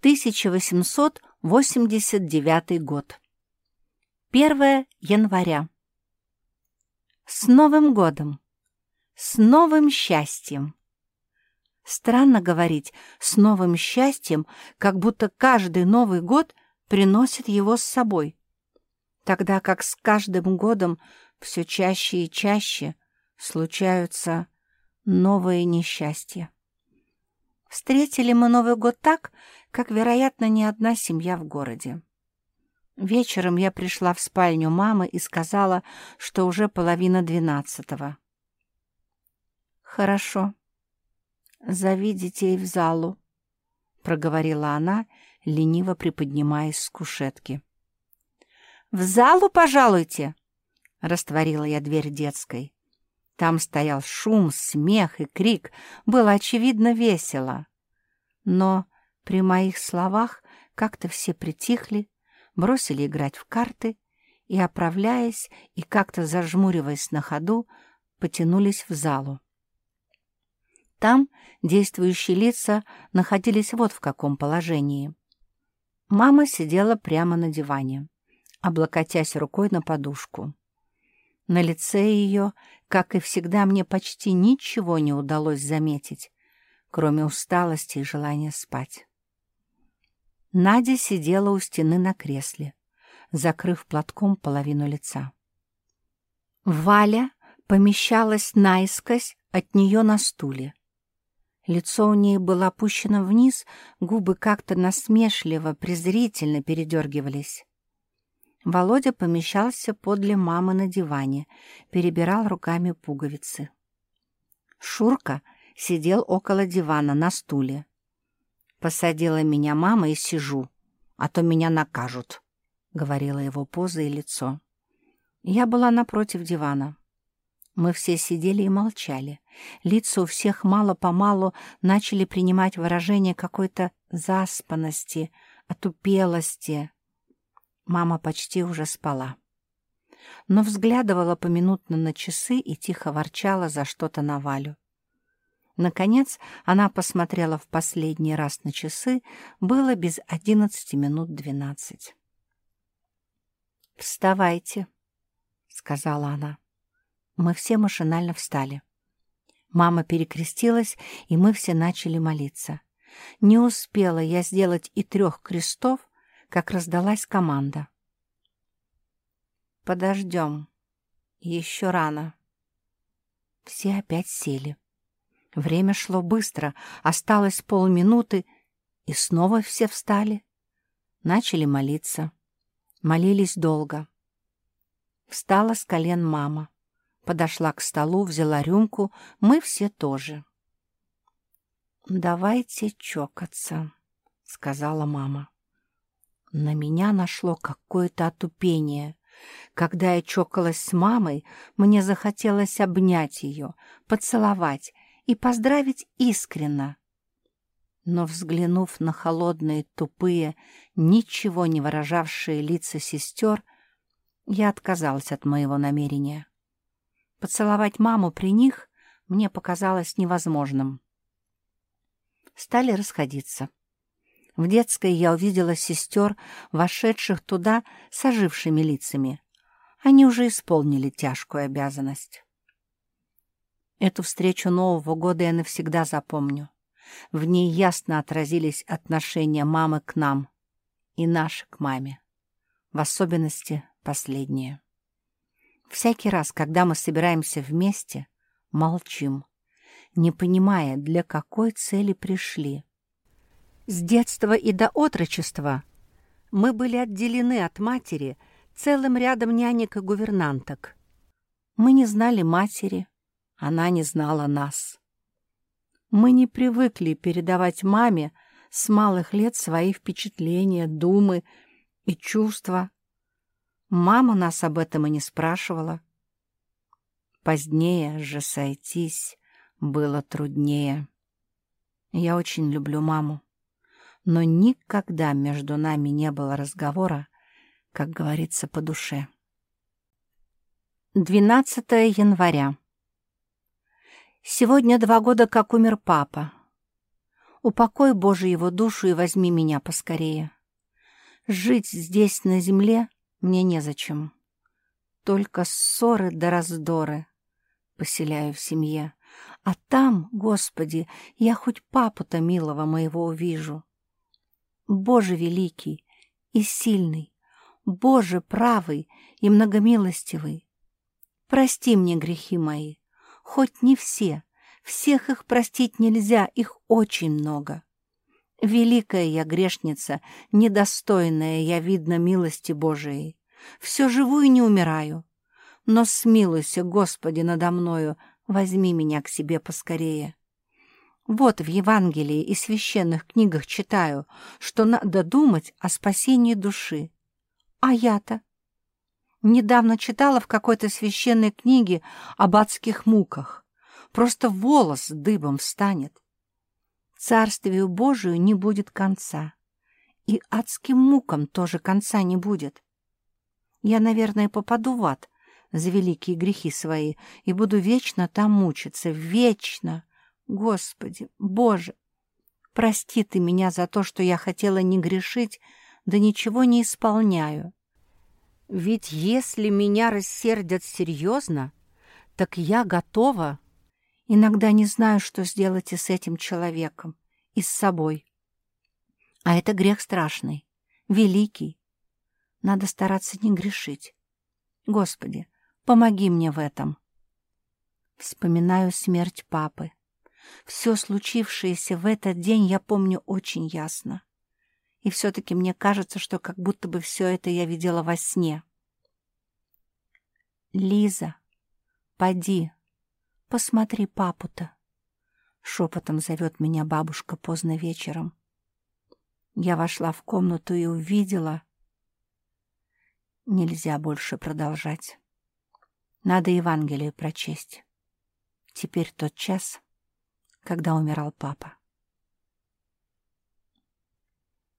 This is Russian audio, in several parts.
1889 год. 1 января. С Новым годом! С новым счастьем! Странно говорить «с новым счастьем», как будто каждый Новый год приносит его с собой, тогда как с каждым годом все чаще и чаще случаются новые несчастья. Встретили мы Новый год так, как, вероятно, ни одна семья в городе. Вечером я пришла в спальню мамы и сказала, что уже половина двенадцатого. «Хорошо. Зови детей в залу», — проговорила она, лениво приподнимаясь с кушетки. «В залу пожалуйте!» — растворила я дверь детской. Там стоял шум, смех и крик. Было, очевидно, весело. Но при моих словах как-то все притихли, бросили играть в карты и, оправляясь и как-то зажмуриваясь на ходу, потянулись в залу. Там действующие лица находились вот в каком положении. Мама сидела прямо на диване, облокотясь рукой на подушку. На лице ее, как и всегда, мне почти ничего не удалось заметить, кроме усталости и желания спать. Надя сидела у стены на кресле, закрыв платком половину лица. Валя помещалась наискось от нее на стуле. Лицо у ней было опущено вниз, губы как-то насмешливо, презрительно передергивались. Володя помещался подле мамы на диване, перебирал руками пуговицы. Шурка сидел около дивана на стуле. «Посадила меня мама и сижу, а то меня накажут», — говорила его поза и лицо. Я была напротив дивана. Мы все сидели и молчали. Лица у всех мало-помалу начали принимать выражение какой-то заспанности, отупелости. Мама почти уже спала. Но взглядывала поминутно на часы и тихо ворчала за что-то на Валю. Наконец она посмотрела в последний раз на часы, было без одиннадцати минут двенадцать. «Вставайте», — сказала она. Мы все машинально встали. Мама перекрестилась, и мы все начали молиться. Не успела я сделать и трех крестов, как раздалась команда. «Подождем. Еще рано». Все опять сели. Время шло быстро, осталось полминуты, и снова все встали. Начали молиться. Молились долго. Встала с колен мама. Подошла к столу, взяла рюмку. Мы все тоже. «Давайте чокаться», — сказала мама. На меня нашло какое-то отупение. Когда я чокалась с мамой, мне захотелось обнять ее, поцеловать и поздравить искренно. Но, взглянув на холодные, тупые, ничего не выражавшие лица сестер, я отказалась от моего намерения. Поцеловать маму при них мне показалось невозможным. Стали расходиться. В детской я увидела сестер, вошедших туда с ожившими лицами. Они уже исполнили тяжкую обязанность. Эту встречу Нового года я навсегда запомню. В ней ясно отразились отношения мамы к нам и наши к маме, в особенности последние. Всякий раз, когда мы собираемся вместе, молчим, не понимая, для какой цели пришли. С детства и до отрочества мы были отделены от матери целым рядом нянек и гувернанток. Мы не знали матери, она не знала нас. Мы не привыкли передавать маме с малых лет свои впечатления, думы и чувства. Мама нас об этом и не спрашивала. Позднее же сойтись было труднее. Я очень люблю маму но никогда между нами не было разговора, как говорится, по душе. 12 января. Сегодня два года, как умер папа. Упокой, Боже, его душу и возьми меня поскорее. Жить здесь, на земле, мне незачем. Только ссоры да раздоры поселяю в семье. А там, Господи, я хоть папу-то милого моего увижу. Боже великий и сильный, Боже правый и многомилостивый, прости мне грехи мои, хоть не все, всех их простить нельзя, их очень много. Великая я грешница, недостойная я, видно, милости Божией. Все живу и не умираю. Но смилуйся, Господи, надо мною, возьми меня к себе поскорее. Вот в Евангелии и священных книгах читаю, что надо думать о спасении души. А я-то? Недавно читала в какой-то священной книге об адских муках. Просто волос дыбом встанет. Царствию Божию не будет конца. И адским мукам тоже конца не будет. Я, наверное, попаду в ад за великие грехи свои и буду вечно там мучиться. Вечно! Господи, Боже! Прости ты меня за то, что я хотела не грешить, да ничего не исполняю. Ведь если меня рассердят серьезно, так я готова Иногда не знаю, что сделать и с этим человеком, и с собой. А это грех страшный, великий. Надо стараться не грешить. Господи, помоги мне в этом. Вспоминаю смерть папы. Все случившееся в этот день я помню очень ясно. И все-таки мне кажется, что как будто бы все это я видела во сне. «Лиза, поди, Посмотри папу-то. Шепотом зовет меня бабушка поздно вечером. Я вошла в комнату и увидела... Нельзя больше продолжать. Надо Евангелие прочесть. Теперь тот час, когда умирал папа.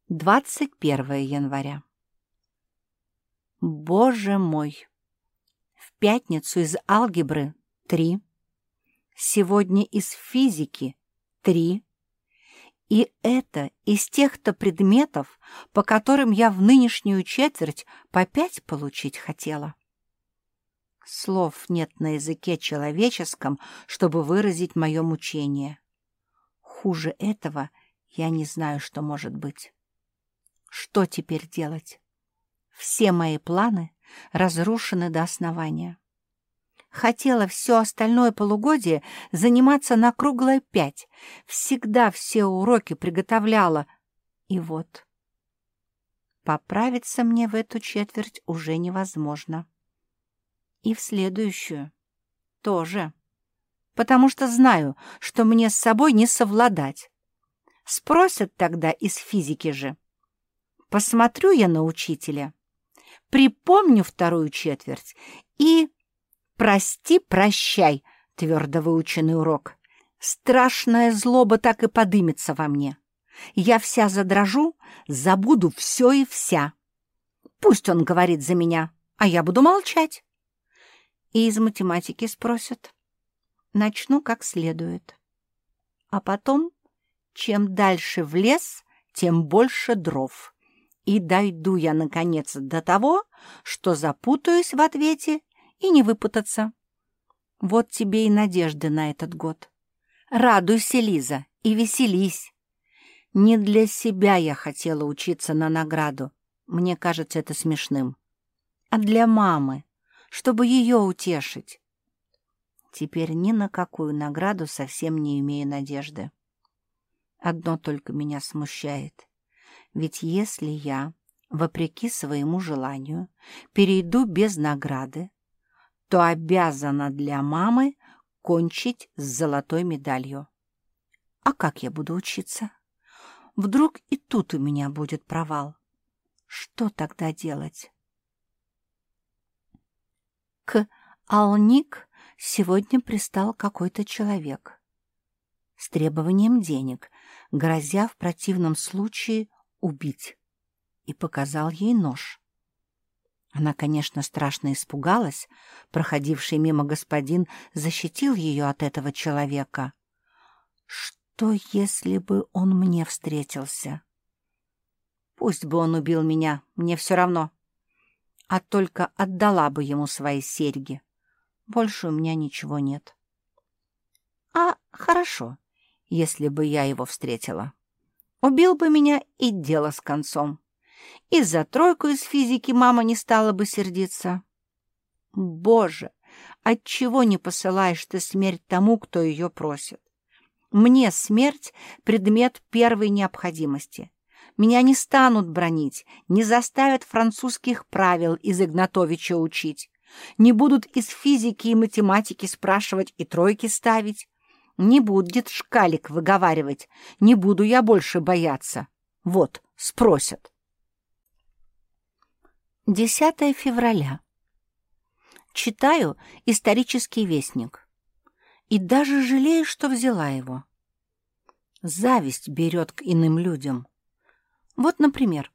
21 января. Боже мой! В пятницу из алгебры 3 сегодня из физики три, и это из тех-то предметов, по которым я в нынешнюю четверть по пять получить хотела. Слов нет на языке человеческом, чтобы выразить мое мучение. Хуже этого я не знаю, что может быть. Что теперь делать? Все мои планы разрушены до основания. Хотела все остальное полугодие заниматься на круглое пять. Всегда все уроки приготовляла. И вот. Поправиться мне в эту четверть уже невозможно. И в следующую тоже. Потому что знаю, что мне с собой не совладать. Спросят тогда из физики же. Посмотрю я на учителя, припомню вторую четверть и «Прости, прощай», — твердо выученный урок. Страшная злоба так и подымется во мне. Я вся задрожу, забуду все и вся. Пусть он говорит за меня, а я буду молчать. И из математики спросят. Начну как следует. А потом, чем дальше в лес, тем больше дров. И дойду я, наконец, до того, что запутаюсь в ответе и не выпутаться. Вот тебе и надежды на этот год. Радуйся, Лиза, и веселись. Не для себя я хотела учиться на награду. Мне кажется это смешным. А для мамы, чтобы ее утешить. Теперь ни на какую награду совсем не имею надежды. Одно только меня смущает. Ведь если я, вопреки своему желанию, перейду без награды, то обязана для мамы кончить с золотой медалью. А как я буду учиться? Вдруг и тут у меня будет провал. Что тогда делать? К Алник сегодня пристал какой-то человек с требованием денег, грозя в противном случае убить, и показал ей нож. Она, конечно, страшно испугалась. Проходивший мимо господин защитил ее от этого человека. что, если бы он мне встретился? Пусть бы он убил меня, мне все равно. А только отдала бы ему свои серьги. Больше у меня ничего нет. А хорошо, если бы я его встретила. Убил бы меня и дело с концом. И за тройку из физики мама не стала бы сердиться. Боже, отчего не посылаешь ты смерть тому, кто ее просит? Мне смерть — предмет первой необходимости. Меня не станут бронить, не заставят французских правил из Игнатовича учить, не будут из физики и математики спрашивать и тройки ставить, не будет шкалик выговаривать, не буду я больше бояться. Вот, спросят. 10 февраля. Читаю исторический вестник. И даже жалею, что взяла его. Зависть берет к иным людям. Вот, например,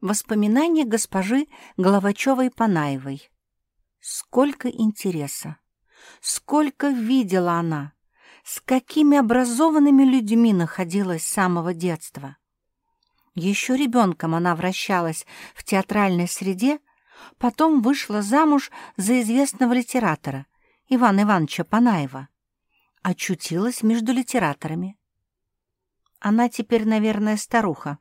воспоминания госпожи Головачевой-Панаевой. Сколько интереса! Сколько видела она! С какими образованными людьми находилась с самого детства! Еще ребенком она вращалась в театральной среде, потом вышла замуж за известного литератора Ивана Ивановича Панаева. Очутилась между литераторами. Она теперь, наверное, старуха,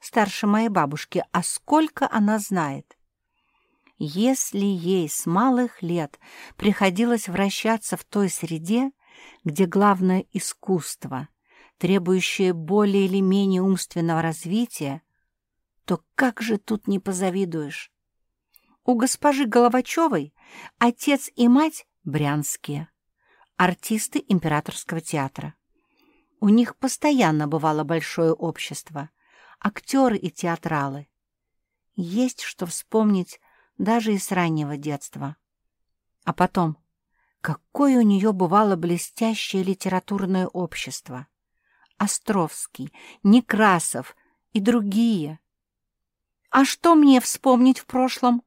старше моей бабушки, а сколько она знает. Если ей с малых лет приходилось вращаться в той среде, где главное искусство, требующее более или менее умственного развития, то как же тут не позавидуешь? У госпожи Головачевой отец и мать брянские, артисты императорского театра. У них постоянно бывало большое общество, актеры и театралы. Есть что вспомнить даже из раннего детства. А потом, какое у нее бывало блестящее литературное общество. Островский, Некрасов и другие. А что мне вспомнить в прошлом?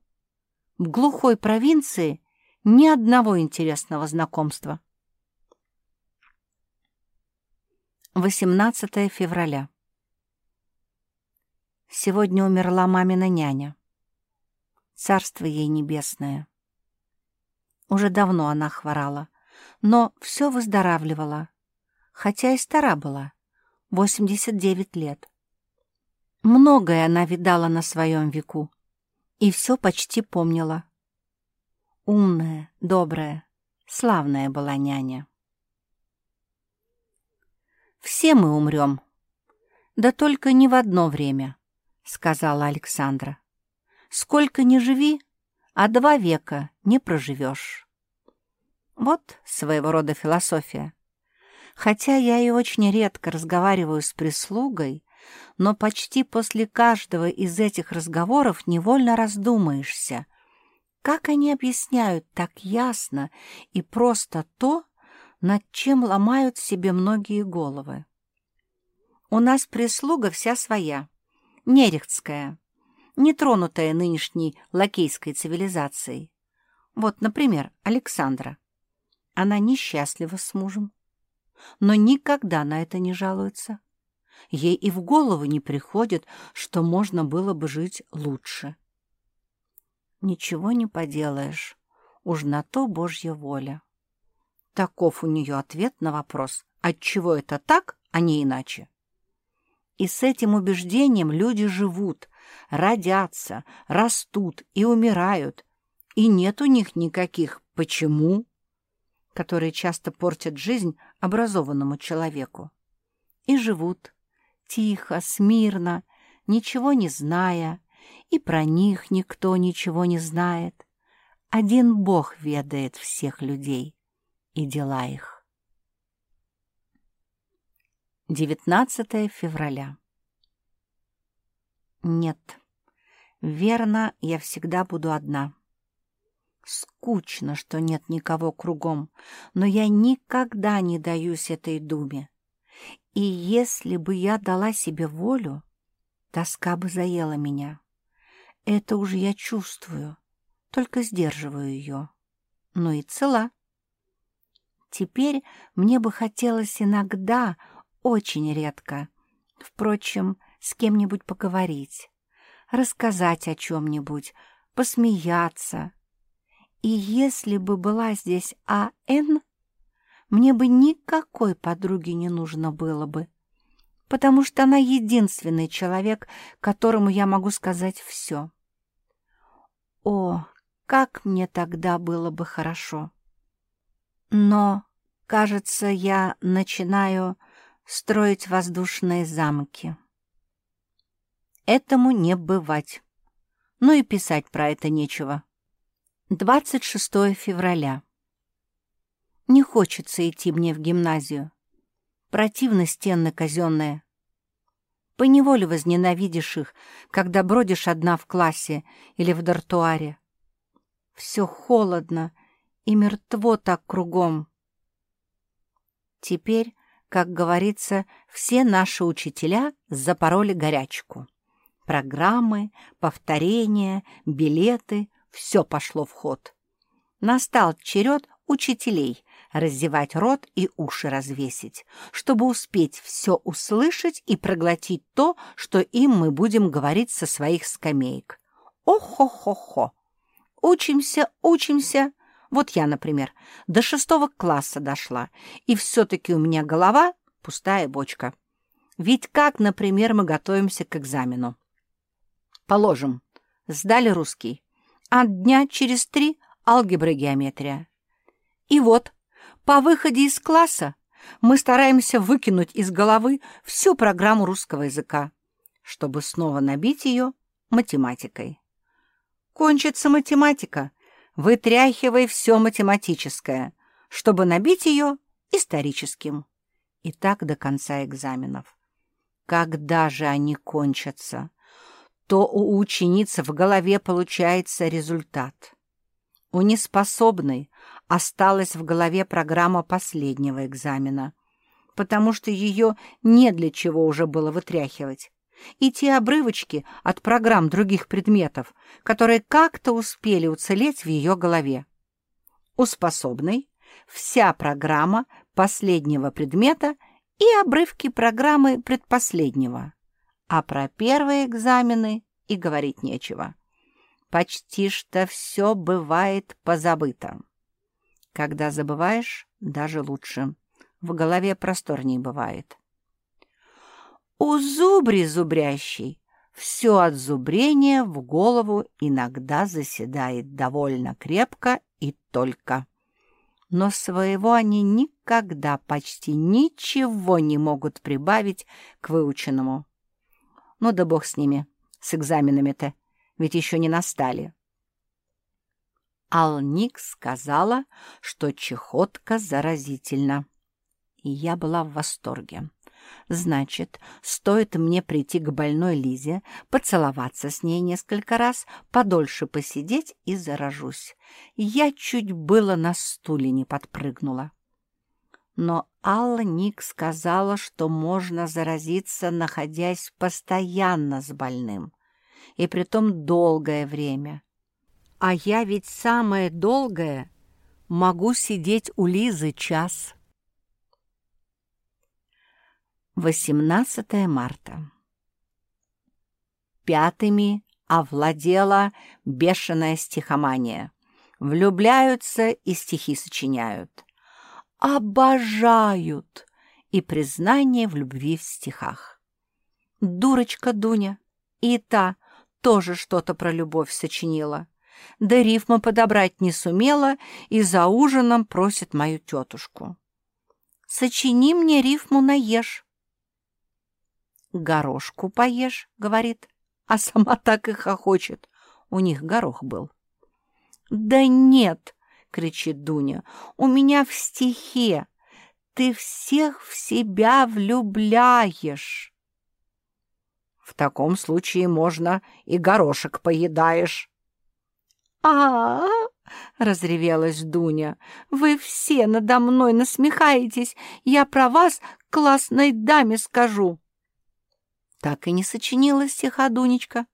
В глухой провинции ни одного интересного знакомства. 18 февраля. Сегодня умерла мамина няня. Царство ей небесное. Уже давно она хворала, но все выздоравливала, хотя и стара была, 89 лет. Многое она видала на своем веку и все почти помнила. Умная, добрая, славная была няня. Все мы умрем. Да только не в одно время, — сказала Александра. Сколько ни живи, а два века не проживешь. Вот своего рода философия. Хотя я и очень редко разговариваю с прислугой, но почти после каждого из этих разговоров невольно раздумаешься, как они объясняют так ясно и просто то, над чем ломают себе многие головы. У нас прислуга вся своя, нерехтская, нетронутая нынешней лакейской цивилизацией. Вот, например, Александра. Она несчастлива с мужем, но никогда на это не жалуется. Ей и в голову не приходит, что можно было бы жить лучше. Ничего не поделаешь, уж на то Божья воля. Таков у нее ответ на вопрос, отчего это так, а не иначе. И с этим убеждением люди живут, родятся, растут и умирают, и нет у них никаких «почему», которые часто портят жизнь образованному человеку. И живут тихо, смирно, ничего не зная, и про них никто ничего не знает. Один Бог ведает всех людей и дела их. 19 февраля. Нет, верно, я всегда буду одна. Скучно, что нет никого кругом, но я никогда не даюсь этой думе. И если бы я дала себе волю, тоска бы заела меня. Это уже я чувствую, только сдерживаю ее. Но и цела. Теперь мне бы хотелось иногда, очень редко. Впрочем, с кем-нибудь поговорить, рассказать о чем-нибудь, посмеяться. И если бы была здесь А.Н., мне бы никакой подруги не нужно было бы, потому что она единственный человек, которому я могу сказать все. О, как мне тогда было бы хорошо! Но, кажется, я начинаю строить воздушные замки. Этому не бывать. Ну и писать про это нечего. 26 февраля. Не хочется идти мне в гимназию. Противны стены казенные. Поневоле возненавидишь их, когда бродишь одна в классе или в дартуаре. Все холодно и мертво так кругом. Теперь как говорится, все наши учителя запороли горячку. Программы, повторения, билеты — все пошло в ход. Настал черед учителей раздевать рот и уши развесить, чтобы успеть все услышать и проглотить то, что им мы будем говорить со своих скамеек. О-хо-хо-хо! Учимся, учимся, вот я, например, до шестого класса дошла, и все-таки у меня голова — пустая бочка. Ведь как, например, мы готовимся к экзамену? Положим, сдали русский, а дня через три — алгебра и геометрия. И вот, по выходе из класса мы стараемся выкинуть из головы всю программу русского языка, чтобы снова набить ее математикой. Кончится математика — вытряхивай все математическое, чтобы набить ее историческим. И так до конца экзаменов. Когда же они кончатся, то у ученицы в голове получается результат. У неспособной осталась в голове программа последнего экзамена, потому что ее не для чего уже было вытряхивать и те обрывочки от программ других предметов, которые как-то успели уцелеть в ее голове. У способной вся программа последнего предмета и обрывки программы предпоследнего. А про первые экзамены и говорить нечего. Почти что все бывает позабыто. Когда забываешь, даже лучше. В голове просторней бывает. У зубри зубрящий все от зубрения в голову иногда заседает довольно крепко и только. Но своего они никогда почти ничего не могут прибавить к выученному. Ну да бог с ними, с экзаменами-то, ведь еще не настали. Алник сказала, что чехотка заразительна. И я была в восторге. Значит, стоит мне прийти к больной Лизе, поцеловаться с ней несколько раз, подольше посидеть и заражусь. Я чуть было на стуле не подпрыгнула. Но Алла Ник сказала, что можно заразиться, находясь постоянно с больным, и притом долгое время. А я ведь самое долгое могу сидеть у Лизы час. 18 марта. Пятыми овладела бешеная стихомания. Влюбляются и стихи сочиняют. Обожают! И признание в любви в стихах. Дурочка Дуня, и та тоже что-то про любовь сочинила. Да рифма подобрать не сумела и за ужином просит мою тетушку. «Сочини мне рифму на ешь» горошку поешь, — говорит, а сама так и хохочет. У них горох был. «Да нет!» — кричит Дуня. «У меня в стихе. Ты всех в себя влюбляешь!» «В таком случае можно и горошек поедаешь». «А-а-а!» — разревелась Дуня. «Вы все надо мной насмехаетесь. Я про вас классной даме скажу» так и не сочинила стиха Дунечка.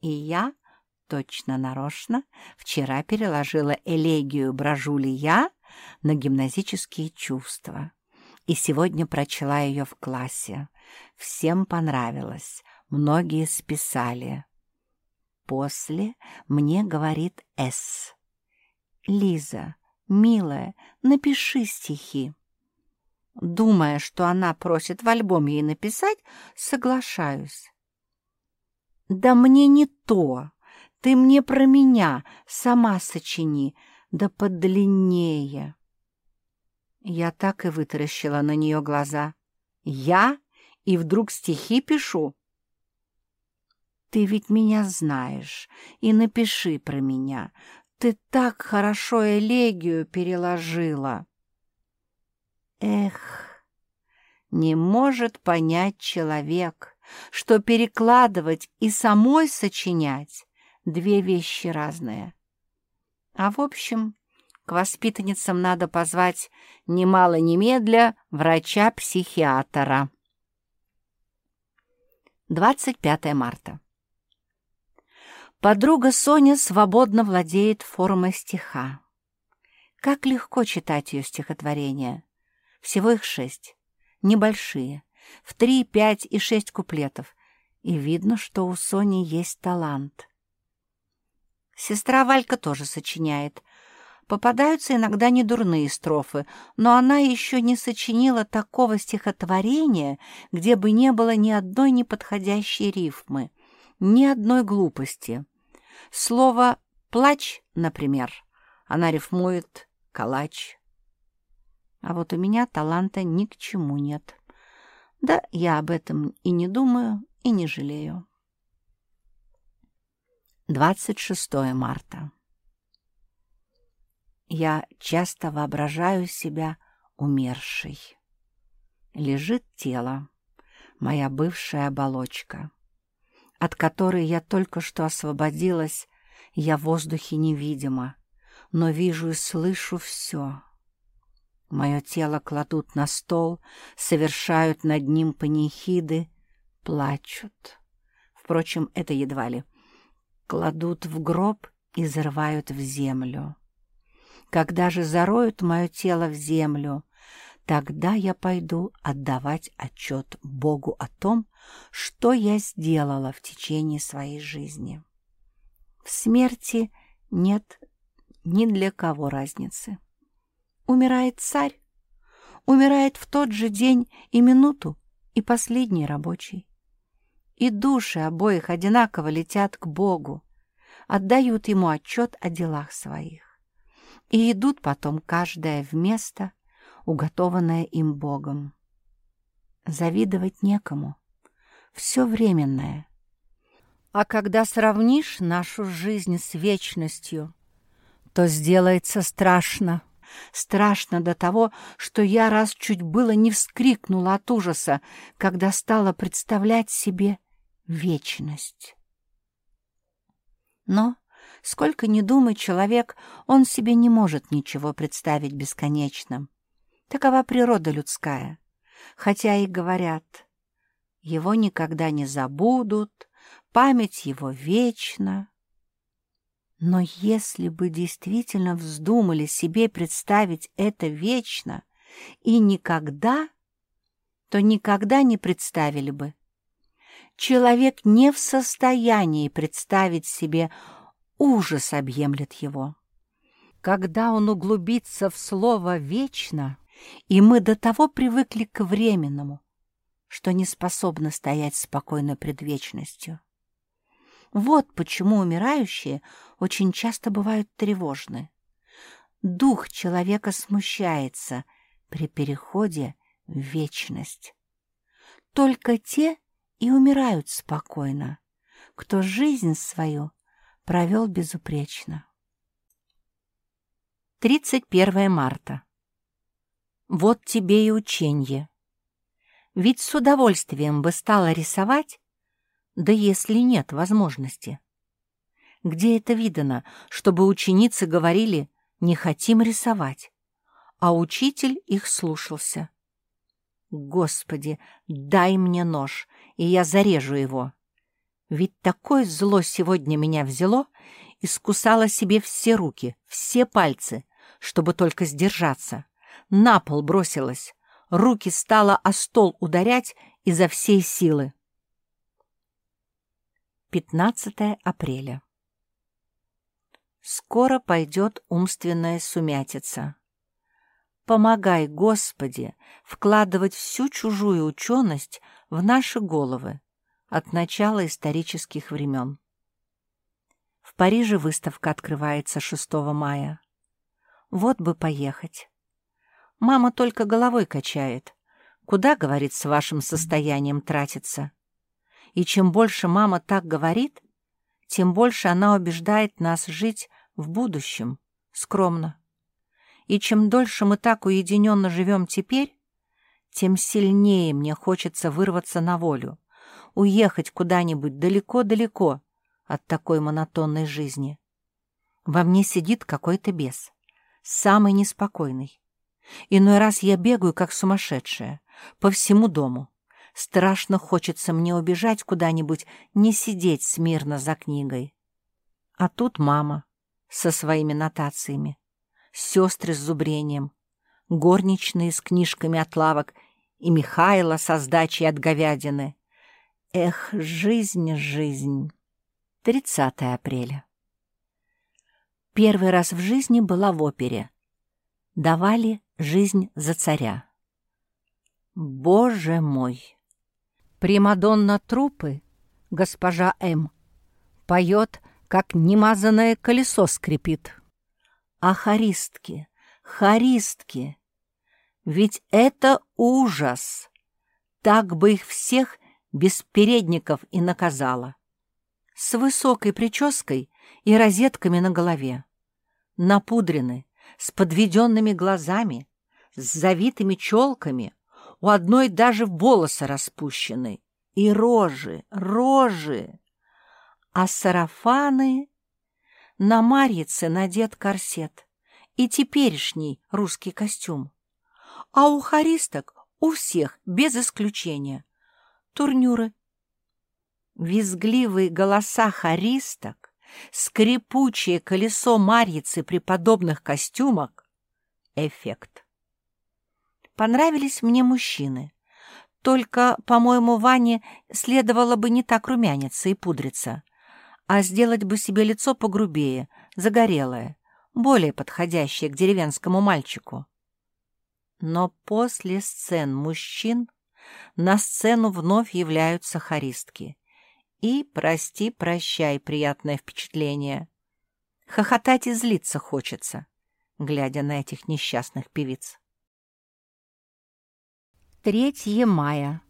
И я, точно нарочно, вчера переложила элегию «Брожу ли я» на гимназические чувства. И сегодня прочла ее в классе. Всем понравилось, многие списали. После мне говорит С. «Лиза, милая, напиши стихи». Думая, что она просит в альбом ей написать, соглашаюсь. «Да мне не то. Ты мне про меня сама сочини, да подлиннее». Я так и вытаращила на нее глаза. «Я? И вдруг стихи пишу?» «Ты ведь меня знаешь, и напиши про меня. Ты так хорошо элегию переложила». Эх, не может понять человек, что перекладывать и самой сочинять — две вещи разные. А в общем, к воспитанницам надо позвать немало немедля врача-психиатра. 25 марта. Подруга Соня свободно владеет формой стиха. Как легко читать ее стихотворения. Всего их шесть. Небольшие. В три, пять и шесть куплетов. И видно, что у Сони есть талант. Сестра Валька тоже сочиняет. Попадаются иногда недурные строфы, но она еще не сочинила такого стихотворения, где бы не было ни одной неподходящей рифмы, ни одной глупости. Слово «плач», например, она рифмует «калач». А вот у меня таланта ни к чему нет. Да, я об этом и не думаю, и не жалею. 26 марта. Я часто воображаю себя умершей. Лежит тело, моя бывшая оболочка, от которой я только что освободилась, я в воздухе невидима, но вижу и слышу все. Мое тело кладут на стол, совершают над ним панихиды, плачут. Впрочем, это едва ли. Кладут в гроб и зарывают в землю. Когда же зароют мое тело в землю, тогда я пойду отдавать отчет Богу о том, что я сделала в течение своей жизни. В смерти нет ни для кого разницы. Умирает царь, умирает в тот же день и минуту, и последний рабочий. И души обоих одинаково летят к Богу, отдают ему отчет о делах своих. И идут потом каждая в место, уготованное им Богом. Завидовать некому, все временное. А когда сравнишь нашу жизнь с вечностью, то сделается страшно. Страшно до того, что я раз чуть было не вскрикнула от ужаса, когда стала представлять себе вечность. Но, сколько ни думай человек, он себе не может ничего представить бесконечным. Такова природа людская. Хотя и говорят, его никогда не забудут, память его вечна. Но если бы действительно вздумали себе представить это вечно и никогда, то никогда не представили бы. Человек не в состоянии представить себе ужас объемлет его. Когда он углубится в слово «вечно», и мы до того привыкли к временному, что не способны стоять спокойно пред вечностью. Вот почему умирающие очень часто бывают тревожны. Дух человека смущается при переходе в вечность. Только те и умирают спокойно, кто жизнь свою провел безупречно. 31 марта. Вот тебе и ученье. Ведь с удовольствием бы стала рисовать, да если нет возможности. Где это видано, чтобы ученицы говорили «не хотим рисовать», а учитель их слушался? Господи, дай мне нож, и я зарежу его. Ведь такое зло сегодня меня взяло и скусало себе все руки, все пальцы, чтобы только сдержаться. На пол бросилась, руки стала о стол ударять изо всей силы. 15 апреля. Скоро пойдет умственная сумятица. Помогай, Господи, вкладывать всю чужую ученость в наши головы от начала исторических времен. В Париже выставка открывается 6 мая. Вот бы поехать. Мама только головой качает. Куда, говорит, с вашим состоянием тратиться? И чем больше мама так говорит, тем больше она убеждает нас жить в будущем, скромно. И чем дольше мы так уединенно живем теперь, тем сильнее мне хочется вырваться на волю, уехать куда-нибудь далеко-далеко от такой монотонной жизни. Во мне сидит какой-то бес, самый неспокойный. Иной раз я бегаю, как сумасшедшая, по всему дому. Страшно хочется мне убежать куда-нибудь, не сидеть смирно за книгой. А тут мама со своими нотациями, сестры с зубрением, горничные с книжками от лавок и Михайло со сдачей от говядины. Эх, жизнь, жизнь. 30 апреля. Первый раз в жизни была в опере. Давали жизнь за царя. Боже мой! Примадонна трупы, госпожа М, поет, как немазанное колесо скрипит. А харистки, харистки, ведь это ужас! Так бы их всех без передников и наказала. С высокой прической и розетками на голове. Напудрены, с подведенными глазами, с завитыми челками, у одной даже волосы распущены. И рожи, рожи. А сарафаны... На Марьице надет корсет и теперешний русский костюм. А у харисток у всех, без исключения, турнюры. Визгливые голоса харисток, скрипучее колесо Марьицы при подобных костюмах — эффект. Понравились мне мужчины. Только, по-моему, Ване следовало бы не так румяниться и пудриться, а сделать бы себе лицо погрубее, загорелое, более подходящее к деревенскому мальчику. Но после сцен мужчин на сцену вновь являются хористки. И, прости-прощай, приятное впечатление. Хохотать и злиться хочется, глядя на этих несчастных певиц. 3 мая.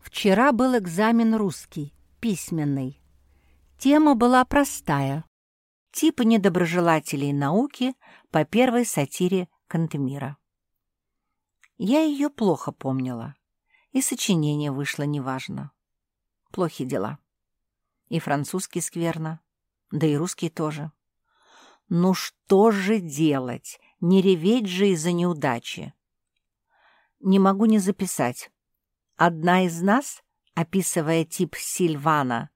Вчера был экзамен русский, письменный. Тема была простая. Типы недоброжелателей науки по первой сатире Кантемира. Я ее плохо помнила, и сочинение вышло неважно. Плохи дела. И французский скверно, да и русский тоже. Ну что же делать? Не реветь же из-за неудачи не могу не записать. Одна из нас, описывая тип Сильвана,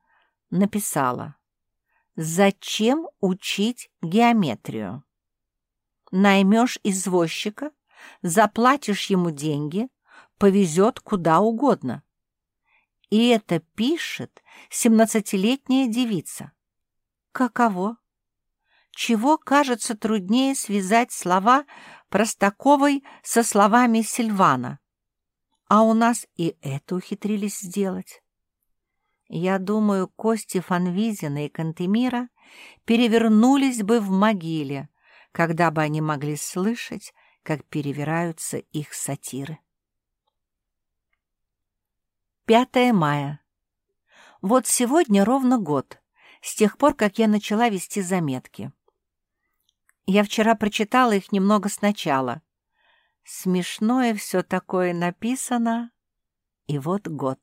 написала «Зачем учить геометрию? Наймешь извозчика, заплатишь ему деньги, повезет куда угодно». И это пишет семнадцатилетняя девица. Каково? Чего кажется труднее связать слова Простаковой со словами Сильвана. А у нас и это ухитрились сделать. Я думаю, кости Фанвизина и Кантемира перевернулись бы в могиле, когда бы они могли слышать, как перевираются их сатиры. 5 мая. Вот сегодня ровно год, с тех пор, как я начала вести заметки. Я вчера прочитала их немного сначала. Смешное все такое написано. И вот год.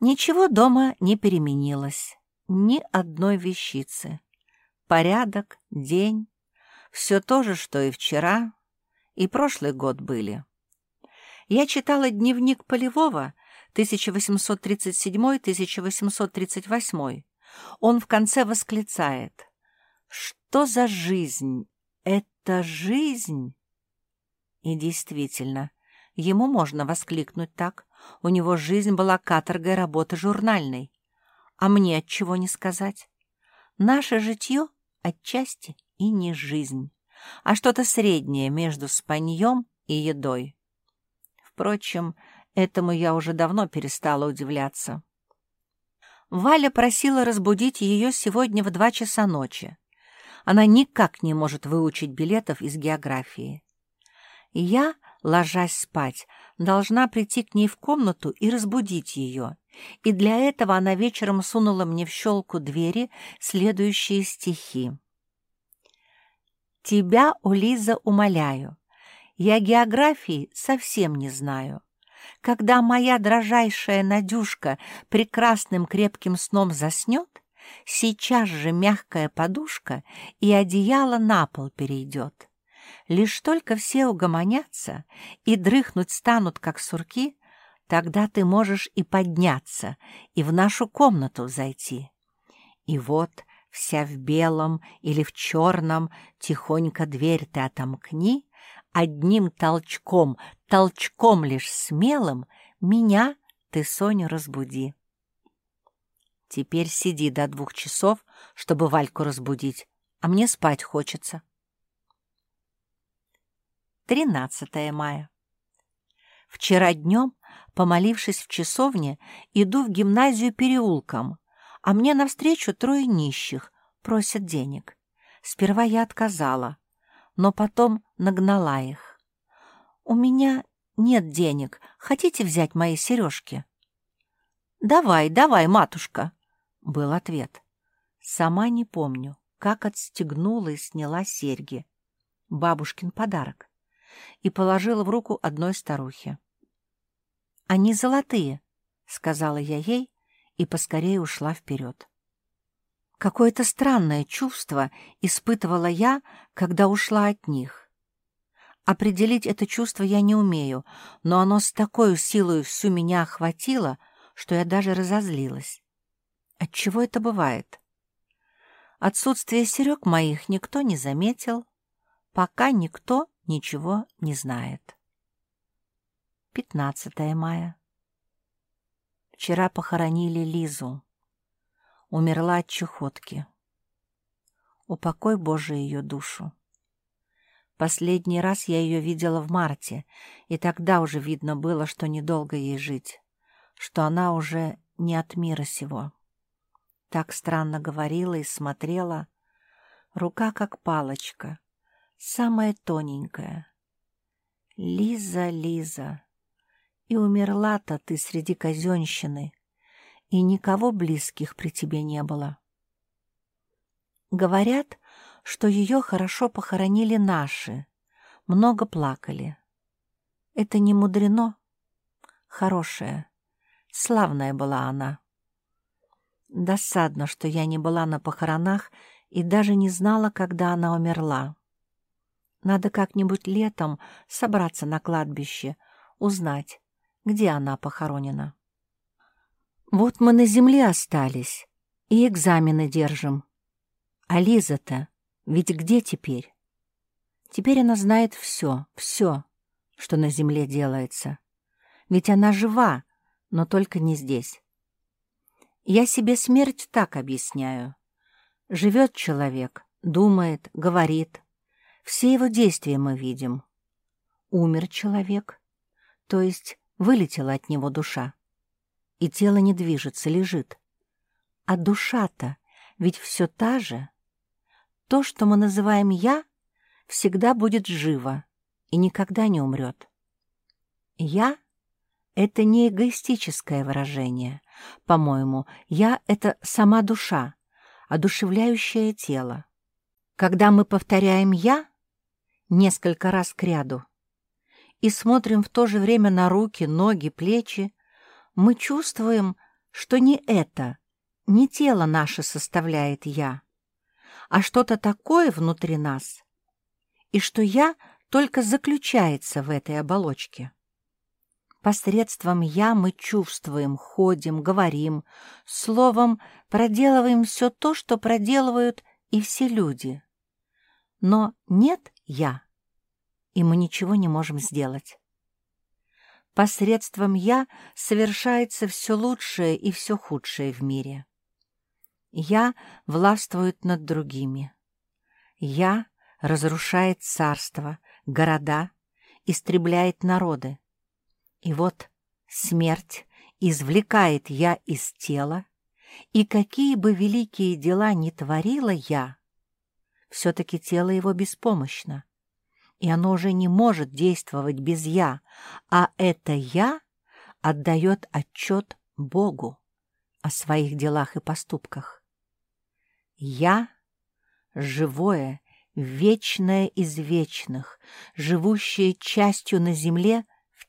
Ничего дома не переменилось. Ни одной вещицы. Порядок, день. Все то же, что и вчера, и прошлый год были. Я читала дневник Полевого 1837-1838. Он в конце восклицает. Что за жизнь? Это жизнь? И действительно, Ему можно воскликнуть так. У него жизнь была каторгой работы журнальной. А мне от чего не сказать? Наше житье отчасти и не жизнь, а что-то среднее между спаньем и едой. Впрочем, этому я уже давно перестала удивляться. Валя просила разбудить ее сегодня в два часа ночи. Она никак не может выучить билетов из географии. Я, ложась спать, должна прийти к ней в комнату и разбудить ее, и для этого она вечером сунула мне в щелку двери следующие стихи. «Тебя, о Лиза, умоляю, я географии совсем не знаю. Когда моя дрожайшая Надюшка прекрасным крепким сном заснет, сейчас же мягкая подушка и одеяло на пол перейдет. Лишь только все угомонятся и дрыхнуть станут, как сурки, тогда ты можешь и подняться, и в нашу комнату зайти. И вот, вся в белом или в черном, тихонько дверь ты отомкни, одним толчком, толчком лишь смелым, меня ты, Соню, разбуди. Теперь сиди до двух часов, чтобы Вальку разбудить, а мне спать хочется. 13 мая. Вчера днем, помолившись в часовне, иду в гимназию переулком, а мне навстречу трое нищих, просят денег. Сперва я отказала, но потом нагнала их. «У меня нет денег. Хотите взять мои сережки?» «Давай, давай, матушка», — был ответ. Сама не помню, как отстегнула и сняла серьги. Бабушкин подарок. И положила в руку одной старухе. «Они золотые», — сказала я ей и поскорее ушла вперед. Какое-то странное чувство испытывала я, когда ушла от них. Определить это чувство я не умею, но оно с такой силой всю меня охватило, что я даже разозлилась. Отчего это бывает? Отсутствие серег моих никто не заметил, пока никто ничего не знает. 15 мая. Вчера похоронили Лизу умерла от чехотки. Упокой, Боже, ее душу. Последний раз я ее видела в марте, и тогда уже видно было, что недолго ей жить, что она уже не от мира сего. Так странно говорила и смотрела, рука как палочка, самая тоненькая. Лиза, Лиза, и умерла-то ты среди казенщины, и никого близких при тебе не было. Говорят, что ее хорошо похоронили наши, много плакали. Это не мудрено. Хорошая, славная была она. Досадно, что я не была на похоронах и даже не знала, когда она умерла. Надо как-нибудь летом собраться на кладбище, узнать, где она похоронена. Вот мы на земле остались и экзамены держим. А Лиза-то ведь где теперь? Теперь она знает все, все, что на земле делается. Ведь она жива, но только не здесь. Я себе смерть так объясняю. Живет человек, думает, говорит. Все его действия мы видим. Умер человек, то есть вылетела от него душа и тело не движется, лежит. А душа-то ведь все та же. То, что мы называем «я», всегда будет живо и никогда не умрет. «Я» — это не эгоистическое выражение. По-моему, «я» — это сама душа, одушевляющее тело. Когда мы повторяем «я» несколько раз к ряду и смотрим в то же время на руки, ноги, плечи, мы чувствуем, что не это, не тело наше составляет «я», а что-то такое внутри нас, и что «я» только заключается в этой оболочке. Посредством «я» мы чувствуем, ходим, говорим, словом, проделываем все то, что проделывают и все люди. Но нет «я», и мы ничего не можем сделать. посредством «я» совершается все лучшее и все худшее в мире. «Я» властвует над другими. «Я» разрушает царство, города, истребляет народы. И вот смерть извлекает «я» из тела, и какие бы великие дела ни творила «я», все-таки тело его беспомощно, и оно уже не может действовать без «я», а это «я» отдает отчет Богу о своих делах и поступках. «Я» — живое, вечное из вечных, живущее частью на земле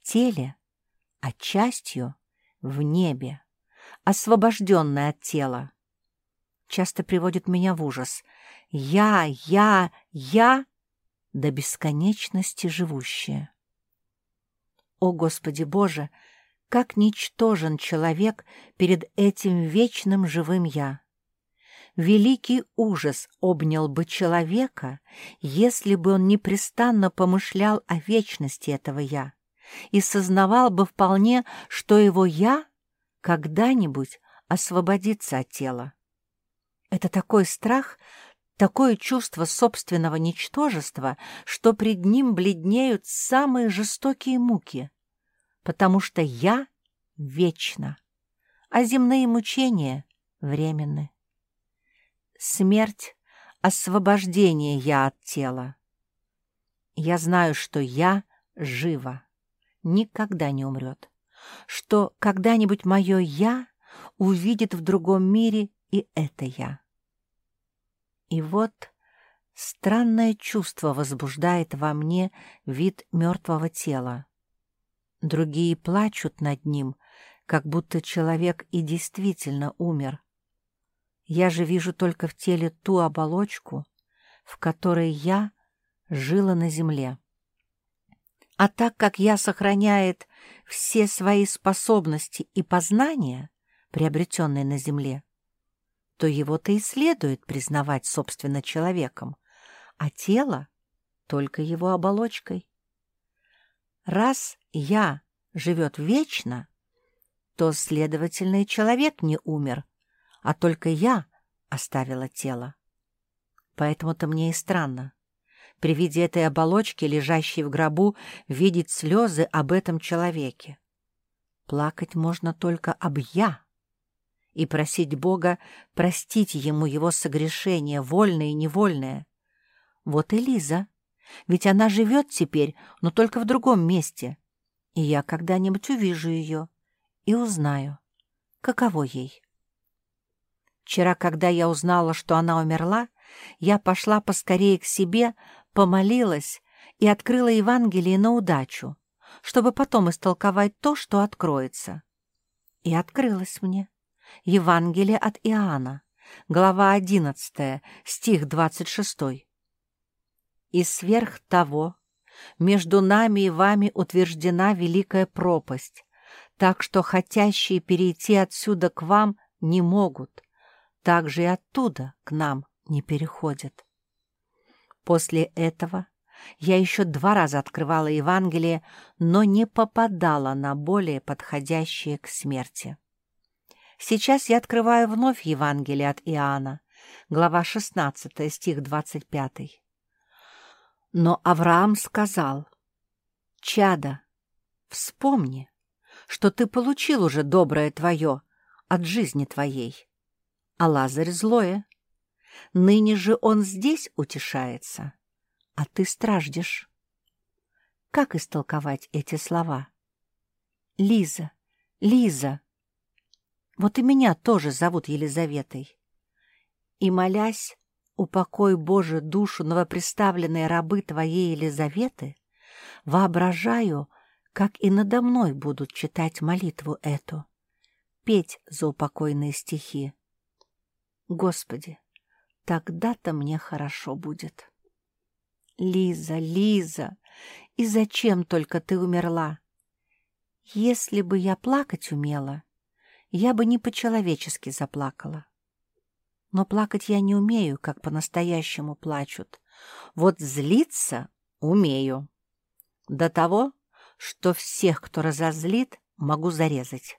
теле, а частью в небе, освобожденное от тела. Часто приводит меня в ужас. Я, я, я до бесконечности живущее. О, Господи Боже, как ничтожен человек перед этим вечным живым «я». Великий ужас обнял бы человека, если бы он непрестанно помышлял о вечности этого «я» и сознавал бы вполне, что его «я» когда-нибудь освободится от тела. Это такой страх, такое чувство собственного ничтожества, что пред ним бледнеют самые жестокие муки, потому что я вечна, а земные мучения временны. Смерть — освобождение я от тела. Я знаю, что я жива, никогда не умрет, что когда-нибудь мое «я» увидит в другом мире и это «я». И вот странное чувство возбуждает во мне вид мертвого тела. Другие плачут над ним, как будто человек и действительно умер. Я же вижу только в теле ту оболочку, в которой я жила на земле. А так как я сохраняет все свои способности и познания, приобретенные на земле, то его-то и следует признавать, собственно, человеком, а тело — только его оболочкой. Раз «я» живет вечно, то, следовательно, и человек не умер, а только я оставила тело. Поэтому-то мне и странно. При виде этой оболочки, лежащей в гробу, видеть слезы об этом человеке. Плакать можно только об «я», и просить Бога простить ему его согрешения, вольные и невольные. Вот и Лиза. Ведь она живет теперь, но только в другом месте. И я когда-нибудь увижу ее и узнаю, каково ей. Вчера, когда я узнала, что она умерла, я пошла поскорее к себе, помолилась и открыла Евангелие на удачу, чтобы потом истолковать то, что откроется. И открылось мне. Евангелие от Иоанна, глава 11, стих 26. «И сверх того между нами и вами утверждена великая пропасть, так что хотящие перейти отсюда к вам не могут, так же и оттуда к нам не переходят». После этого я еще два раза открывала Евангелие, но не попадала на более подходящие к смерти. Сейчас я открываю вновь Евангелие от Иоанна, глава 16, стих 25. Но Авраам сказал, «Чада, вспомни, что ты получил уже доброе твое от жизни твоей, а Лазарь злое. Ныне же он здесь утешается, а ты страждешь». Как истолковать эти слова? «Лиза, Лиза!» Вот и меня тоже зовут Елизаветой. И, молясь, упокой, Боже, душу новоприставленной рабы Твоей Елизаветы, воображаю, как и надо мной будут читать молитву эту, петь за упокойные стихи. Господи, тогда-то мне хорошо будет. Лиза, Лиза, и зачем только ты умерла? Если бы я плакать умела, я бы не по-человечески заплакала. Но плакать я не умею, как по-настоящему плачут. Вот злиться умею. До того, что всех, кто разозлит, могу зарезать.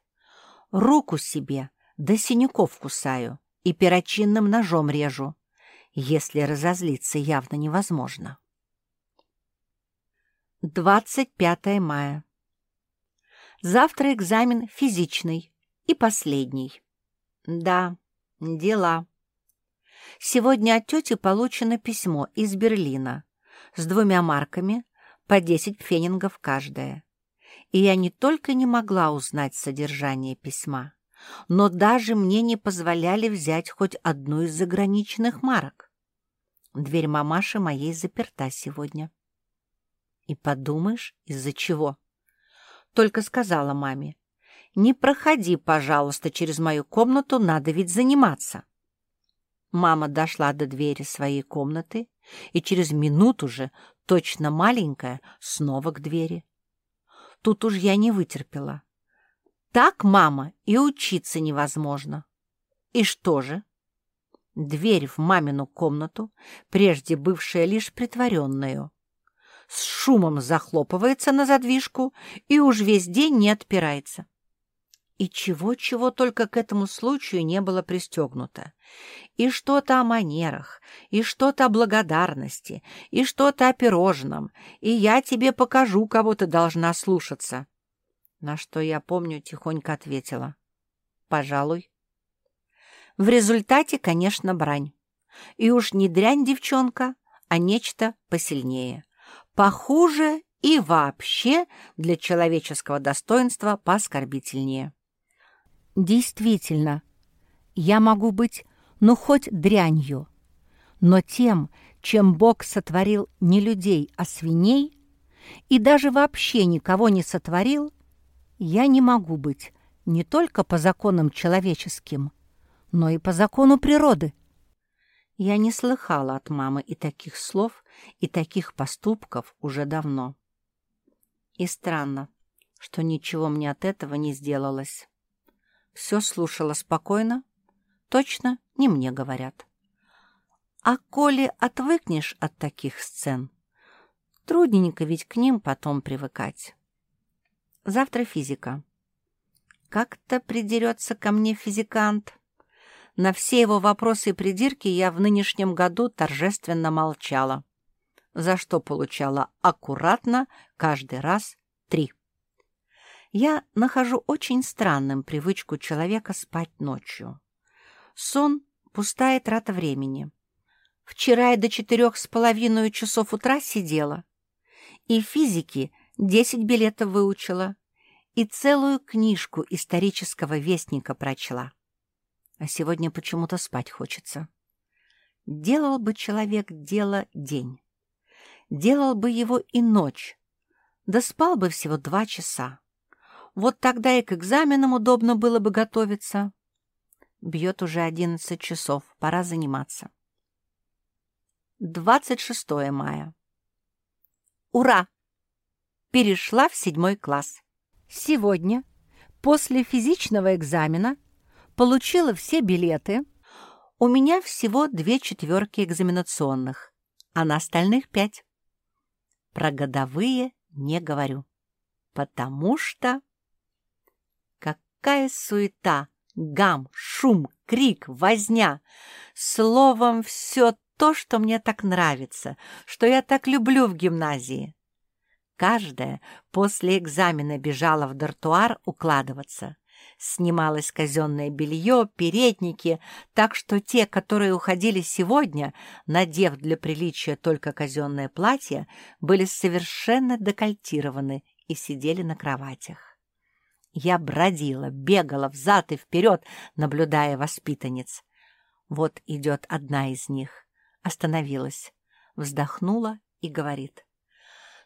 Руку себе до синяков кусаю и перочинным ножом режу, если разозлиться явно невозможно. 25 мая. Завтра экзамен физичный и последний. Да, дела. Сегодня от тети получено письмо из Берлина с двумя марками по 10 пфенингов каждая. И я не только не могла узнать содержание письма, но даже мне не позволяли взять хоть одну из заграничных марок. Дверь мамаши моей заперта сегодня. И подумаешь, из-за чего? Только сказала маме, не проходи, пожалуйста, через мою комнату, надо ведь заниматься. Мама дошла до двери своей комнаты и через минуту же, точно маленькая, снова к двери. Тут уж я не вытерпела. Так, мама, и учиться невозможно. И что же? Дверь в мамину комнату, прежде бывшая лишь притворенную, с шумом захлопывается на задвижку и уж весь день не отпирается. И чего-чего только к этому случаю не было пристегнуто. И что-то о манерах, и что-то о благодарности, и что-то о пирожном, и я тебе покажу, кого ты должна слушаться. На что я, помню, тихонько ответила. Пожалуй. В результате, конечно, брань. И уж не дрянь девчонка, а нечто посильнее. Похуже и вообще для человеческого достоинства пооскорбительнее. Действительно, я могу быть, ну, хоть дрянью, но тем, чем Бог сотворил не людей, а свиней, и даже вообще никого не сотворил, я не могу быть не только по законам человеческим, но и по закону природы. Я не слыхала от мамы и таких слов, и таких поступков уже давно. И странно, что ничего мне от этого не сделалось все слушала спокойно. Точно не мне говорят. А коли отвыкнешь от таких сцен, трудненько ведь к ним потом привыкать. Завтра физика. Как-то придерется ко мне физикант. На все его вопросы и придирки я в нынешнем году торжественно молчала, за что получала аккуратно каждый раз три. Я нахожу очень странным привычку человека спать ночью. Сон — пустая трата времени. Вчера я до четырех с половиной часов утра сидела. И физики десять билетов выучила. И целую книжку исторического вестника прочла. А сегодня почему-то спать хочется. Делал бы человек дело день. Делал бы его и ночь. Да спал бы всего два часа. Вот тогда и к экзаменам удобно было бы готовиться. Бьет уже одиннадцать часов, пора заниматься. 26 мая. Ура! Перешла в седьмой класс. Сегодня, после физичного экзамена, получила все билеты. У меня всего две четверки экзаменационных, а на остальных пять. Про годовые не говорю, потому что какая суета, гам, шум, крик, возня. Словом, все то, что мне так нравится, что я так люблю в гимназии. Каждая после экзамена бежала в дартуар укладываться. Снималось казенное белье, передники, так что те, которые уходили сегодня, надев для приличия только казенное платье, были совершенно декольтированы и сидели на кроватях. Я бродила, бегала взад и вперед, наблюдая воспитанниц. Вот идет одна из них. Остановилась, вздохнула и говорит.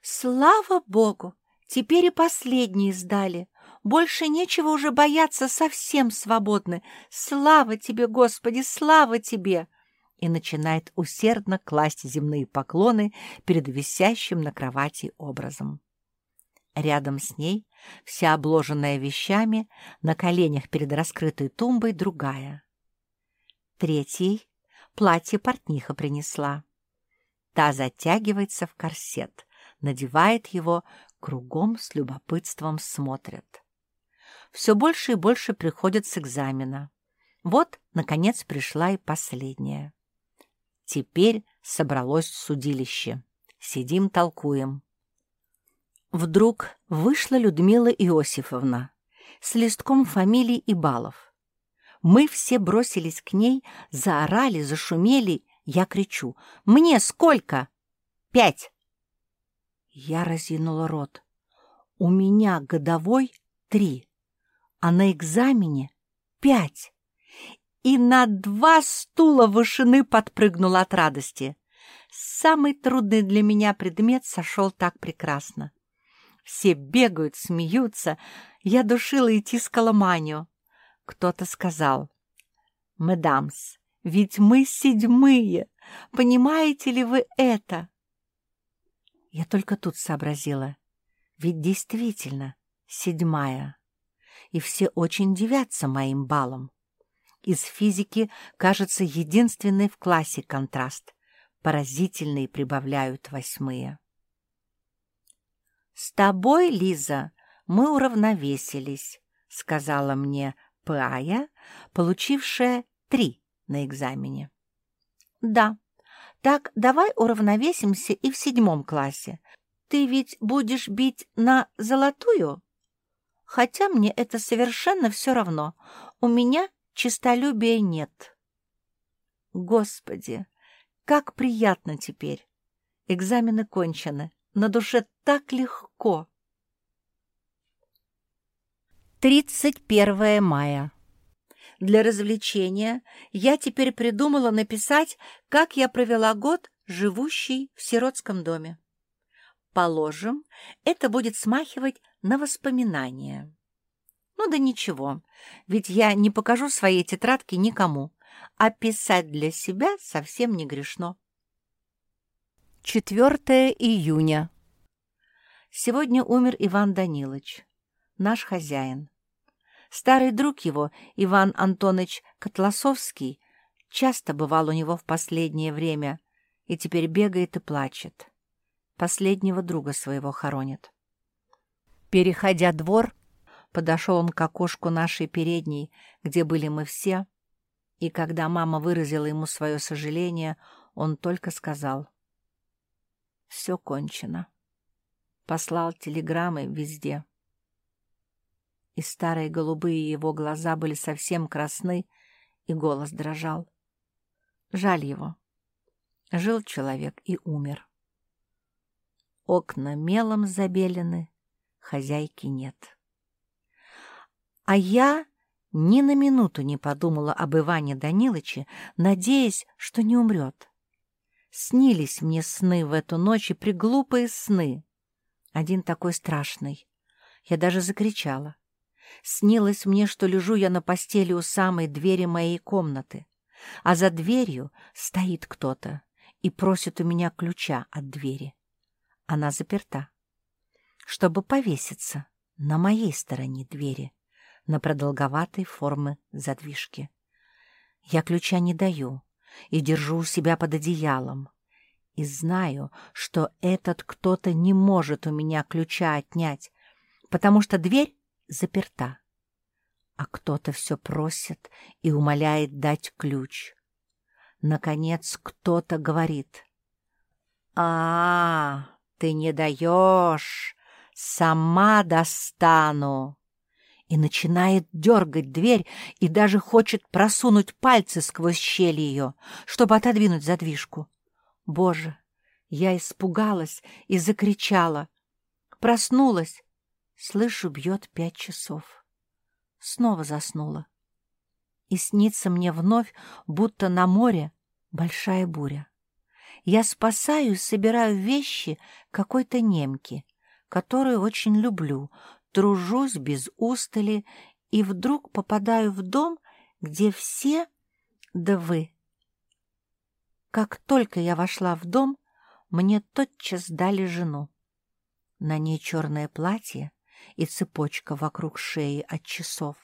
«Слава Богу! Теперь и последние сдали. Больше нечего уже бояться, совсем свободны. Слава тебе, Господи, слава тебе!» И начинает усердно класть земные поклоны перед висящим на кровати образом. Рядом с ней, вся обложенная вещами, на коленях перед раскрытой тумбой другая. Третьей платье портниха принесла. Та затягивается в корсет, надевает его, Кругом с любопытством смотрят. Все больше и больше приходят с экзамена. Вот, наконец, пришла и последняя. Теперь собралось судилище. Сидим, толкуем. Вдруг вышла Людмила Иосифовна с листком фамилий и баллов. Мы все бросились к ней, заорали, зашумели. Я кричу. «Мне сколько?» «Пять!» Я разинула рот. «У меня годовой три, а на экзамене пять!» И на два стула вышины подпрыгнула от радости. Самый трудный для меня предмет сошел так прекрасно. Все бегают, смеются. Я душила и тискала Маню. Кто-то сказал, «Медамс, ведь мы седьмые. Понимаете ли вы это?» Я только тут сообразила. Ведь действительно седьмая. И все очень дивятся моим баллам. Из физики, кажется, единственный в классе контраст. Поразительные прибавляют восьмые. «С тобой, Лиза, мы уравновесились», — сказала мне Пая, получившая три на экзамене. «Да, так давай уравновесимся и в седьмом классе. Ты ведь будешь бить на золотую?» Хотя мне это совершенно все равно. У меня честолюбия нет. Господи, как приятно теперь! Экзамены кончены. На душе так легко. 31 мая. Для развлечения я теперь придумала написать, как я провела год, живущий в сиротском доме. Положим, это будет смахивать на воспоминания. Ну да ничего, ведь я не покажу своей тетрадки никому, а писать для себя совсем не грешно. 4 июня. Сегодня умер Иван Данилович, наш хозяин. Старый друг его, Иван Антонович Котласовский, часто бывал у него в последнее время и теперь бегает и плачет. Последнего друга своего хоронит. Переходя двор, подошел он к окошку нашей передней, где были мы все, и когда мама выразила ему свое сожаление, он только сказал — все кончено. Послал телеграммы везде. И старые голубые его глаза были совсем красны, и голос дрожал. Жаль его. Жил человек и умер. Окна мелом забелены, хозяйки нет. А я ни на минуту не подумала об Иване Даниловиче, надеясь, что не умрет. Снились мне сны в эту ночь и приглупые сны. Один такой страшный. Я даже закричала. Снилось мне, что лежу я на постели у самой двери моей комнаты, а за дверью стоит кто-то и просит у меня ключа от двери. Она заперта. Чтобы повеситься на моей стороне двери, на продолговатой формы задвижки. Я ключа не даю, и держу у себя под одеялом. И знаю, что этот кто-то не может у меня ключа отнять, потому что дверь заперта. А кто-то все просит и умоляет дать ключ. Наконец кто-то говорит. «А, ты не даешь! Сама достану!» и начинает дергать дверь и даже хочет просунуть пальцы сквозь щель ее, чтобы отодвинуть задвижку. Боже, я испугалась и закричала. Проснулась. Слышу, бьет пять часов. Снова заснула. И снится мне вновь, будто на море большая буря. Я спасаю и собираю вещи какой-то немки, которую очень люблю, тружусь без устали и вдруг попадаю в дом, где все, да вы. Как только я вошла в дом, мне тотчас дали жену. На ней черное платье и цепочка вокруг шеи от часов.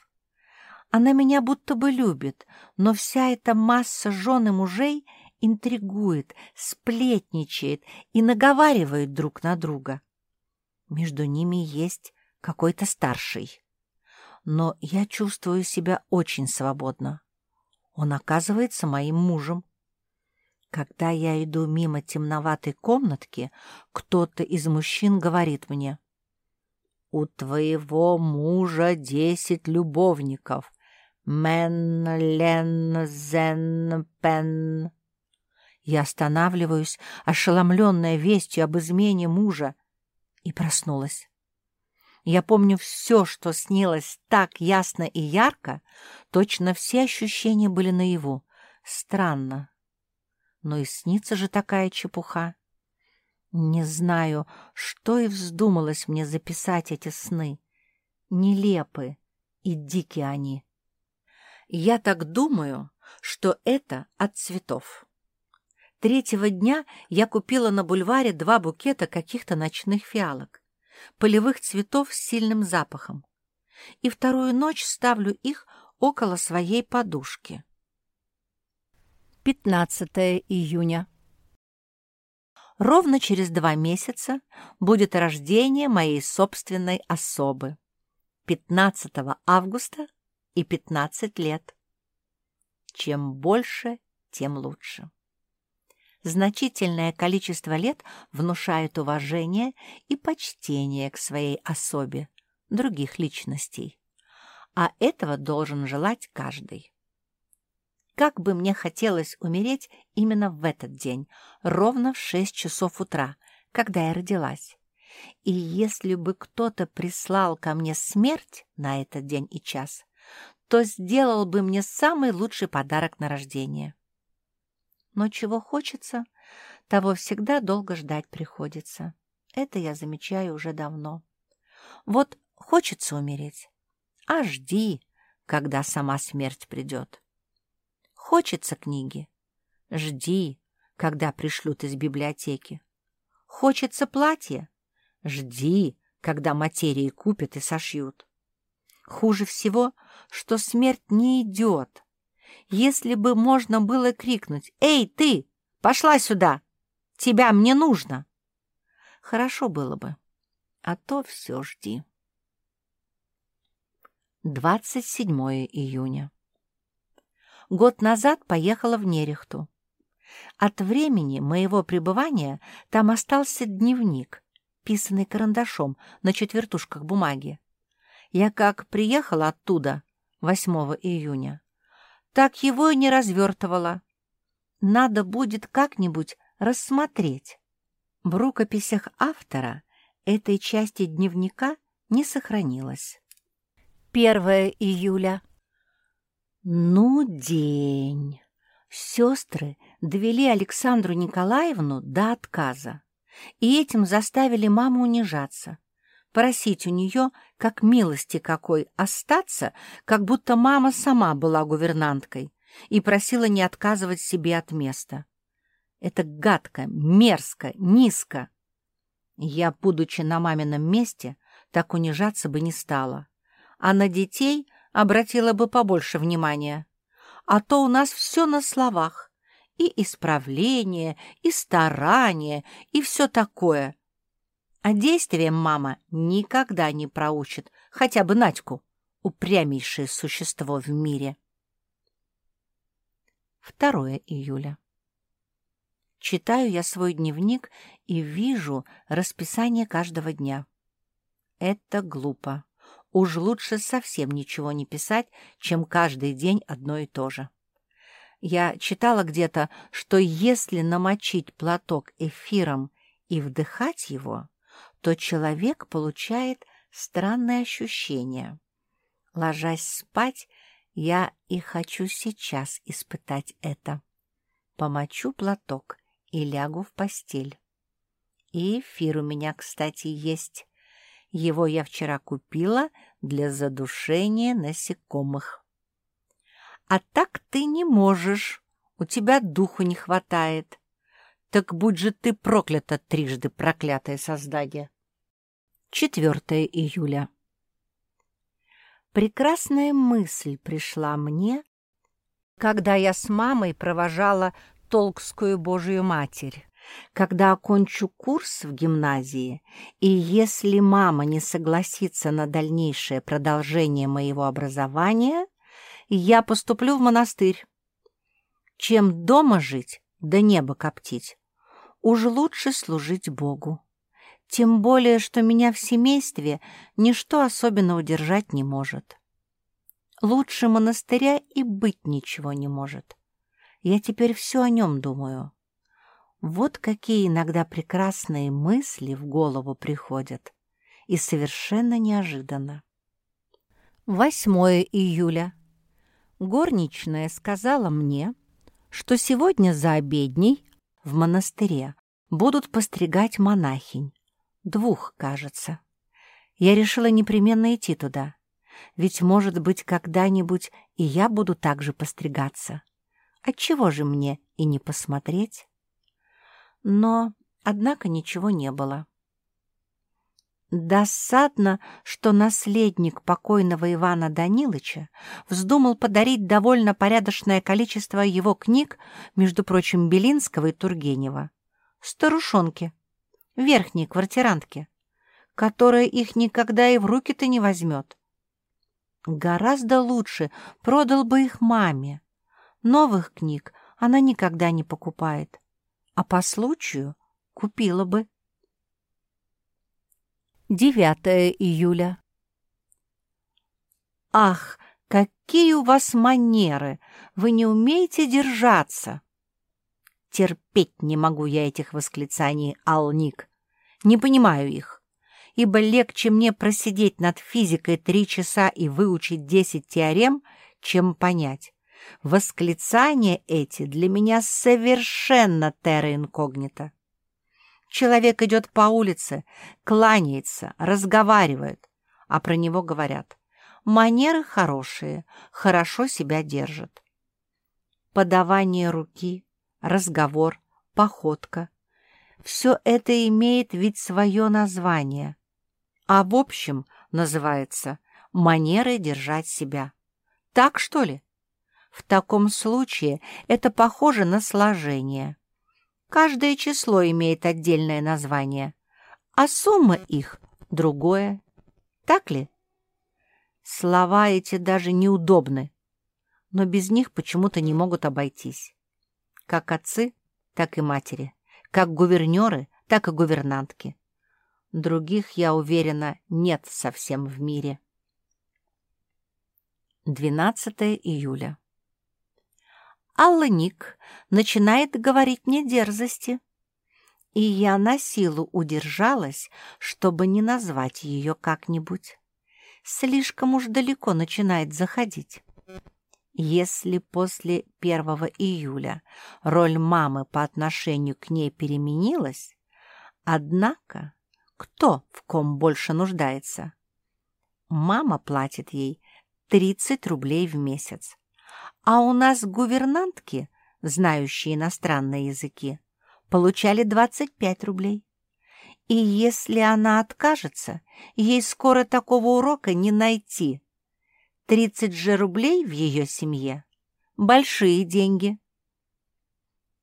Она меня будто бы любит, но вся эта масса жен и мужей интригует, сплетничает и наговаривает друг на друга. Между ними есть какой-то старший. Но я чувствую себя очень свободно. Он оказывается моим мужем. Когда я иду мимо темноватой комнатки, кто-то из мужчин говорит мне, «У твоего мужа десять любовников. Мен, лен, зен, пен». Я останавливаюсь, ошеломленная вестью об измене мужа, и проснулась. Я помню все, что снилось так ясно и ярко, точно все ощущения были наяву. Странно. Но и снится же такая чепуха. Не знаю, что и вздумалось мне записать эти сны. Нелепы и дикие они. Я так думаю, что это от цветов. Третьего дня я купила на бульваре два букета каких-то ночных фиалок, полевых цветов с сильным запахом, и вторую ночь ставлю их около своей подушки. 15 июня. Ровно через два месяца будет рождение моей собственной особы. 15 августа и 15 лет. Чем больше, тем лучше. Значительное количество лет внушает уважение и почтение к своей особе других личностей. А этого должен желать каждый. Как бы мне хотелось умереть именно в этот день, ровно в шесть часов утра, когда я родилась. И если бы кто-то прислал ко мне смерть на этот день и час, то сделал бы мне самый лучший подарок на рождение но чего хочется, того всегда долго ждать приходится. Это я замечаю уже давно. Вот хочется умереть, а жди, когда сама смерть придет. Хочется книги, жди, когда пришлют из библиотеки. Хочется платье, жди, когда материи купят и сошьют. Хуже всего, что смерть не идет, если бы можно было крикнуть «Эй, ты! Пошла сюда! Тебя мне нужно!» Хорошо было бы, а то все жди. 27 июня. Год назад поехала в Нерехту. От времени моего пребывания там остался дневник, писанный карандашом на четвертушках бумаги. Я как приехала оттуда 8 июня, так его и не развертывала. Надо будет как-нибудь рассмотреть. В рукописях автора этой части дневника не сохранилось. 1 июля. Ну, день! Сестры довели Александру Николаевну до отказа, и этим заставили маму унижаться просить у нее, как милости какой, остаться, как будто мама сама была гувернанткой и просила не отказывать себе от места. Это гадко, мерзко, низко. Я, будучи на мамином месте, так унижаться бы не стала, а на детей обратила бы побольше внимания. А то у нас все на словах, и исправление, и старание, и все такое — а действием мама никогда не проучит, хотя бы Надьку, упрямейшее существо в мире. 2 июля. Читаю я свой дневник и вижу расписание каждого дня. Это глупо. Уж лучше совсем ничего не писать, чем каждый день одно и то же. Я читала где-то, что если намочить платок эфиром и вдыхать его, то человек получает странное ощущение. Ложась спать, я и хочу сейчас испытать это. Помочу платок и лягу в постель. И эфир у меня, кстати, есть. Его я вчера купила для задушения насекомых. А так ты не можешь, у тебя духу не хватает. Так будь же ты проклята трижды, проклятое создание. 4 июля. Прекрасная мысль пришла мне, когда я с мамой провожала Толкскую Божию Матерь, когда окончу курс в гимназии, и если мама не согласится на дальнейшее продолжение моего образования, я поступлю в монастырь. Чем дома жить, да небо коптить, уж лучше служить Богу. Тем более, что меня в семействе ничто особенно удержать не может. Лучше монастыря и быть ничего не может. Я теперь все о нем думаю. Вот какие иногда прекрасные мысли в голову приходят. И совершенно неожиданно. 8 июля. Горничная сказала мне, что сегодня за обедней в монастыре будут постригать монахинь. Двух, кажется. Я решила непременно идти туда. Ведь, может быть, когда-нибудь и я буду так же постригаться. Отчего же мне и не посмотреть? Но, однако, ничего не было. Досадно, что наследник покойного Ивана Данилыча вздумал подарить довольно порядочное количество его книг, между прочим, Белинского и Тургенева, старушонке, верхней квартирантке, которая их никогда и в руки-то не возьмет. Гораздо лучше продал бы их маме. Новых книг она никогда не покупает, а по случаю купила бы. 9 июля. Ах, какие у вас манеры! Вы не умеете держаться! Терпеть не могу я этих восклицаний, Алник. Не понимаю их ибо легче мне просидеть над физикой три часа и выучить десять теорем, чем понять. Восклицания эти для меня совершенно терра инкогнито. Человек идет по улице, кланяется, разговаривает, а про него говорят. Манеры хорошие, хорошо себя держит. Подавание руки, разговор, походка — все это имеет ведь свое название, а в общем называется «манерой держать себя». Так, что ли? В таком случае это похоже на сложение. Каждое число имеет отдельное название, а сумма их — другое. Так ли? Слова эти даже неудобны, но без них почему-то не могут обойтись. Как отцы, так и матери, как гувернеры, так и гувернантки. Других, я уверена, нет совсем в мире. 12 июля. Алла Ник начинает говорить мне дерзости, и я на силу удержалась, чтобы не назвать ее как-нибудь. Слишком уж далеко начинает заходить. Если после 1 июля роль мамы по отношению к ней переменилась, однако кто в ком больше нуждается. Мама платит ей 30 рублей в месяц. А у нас гувернантки, знающие иностранные языки, получали 25 рублей. И если она откажется, ей скоро такого урока не найти. 30 же рублей в ее семье — большие деньги.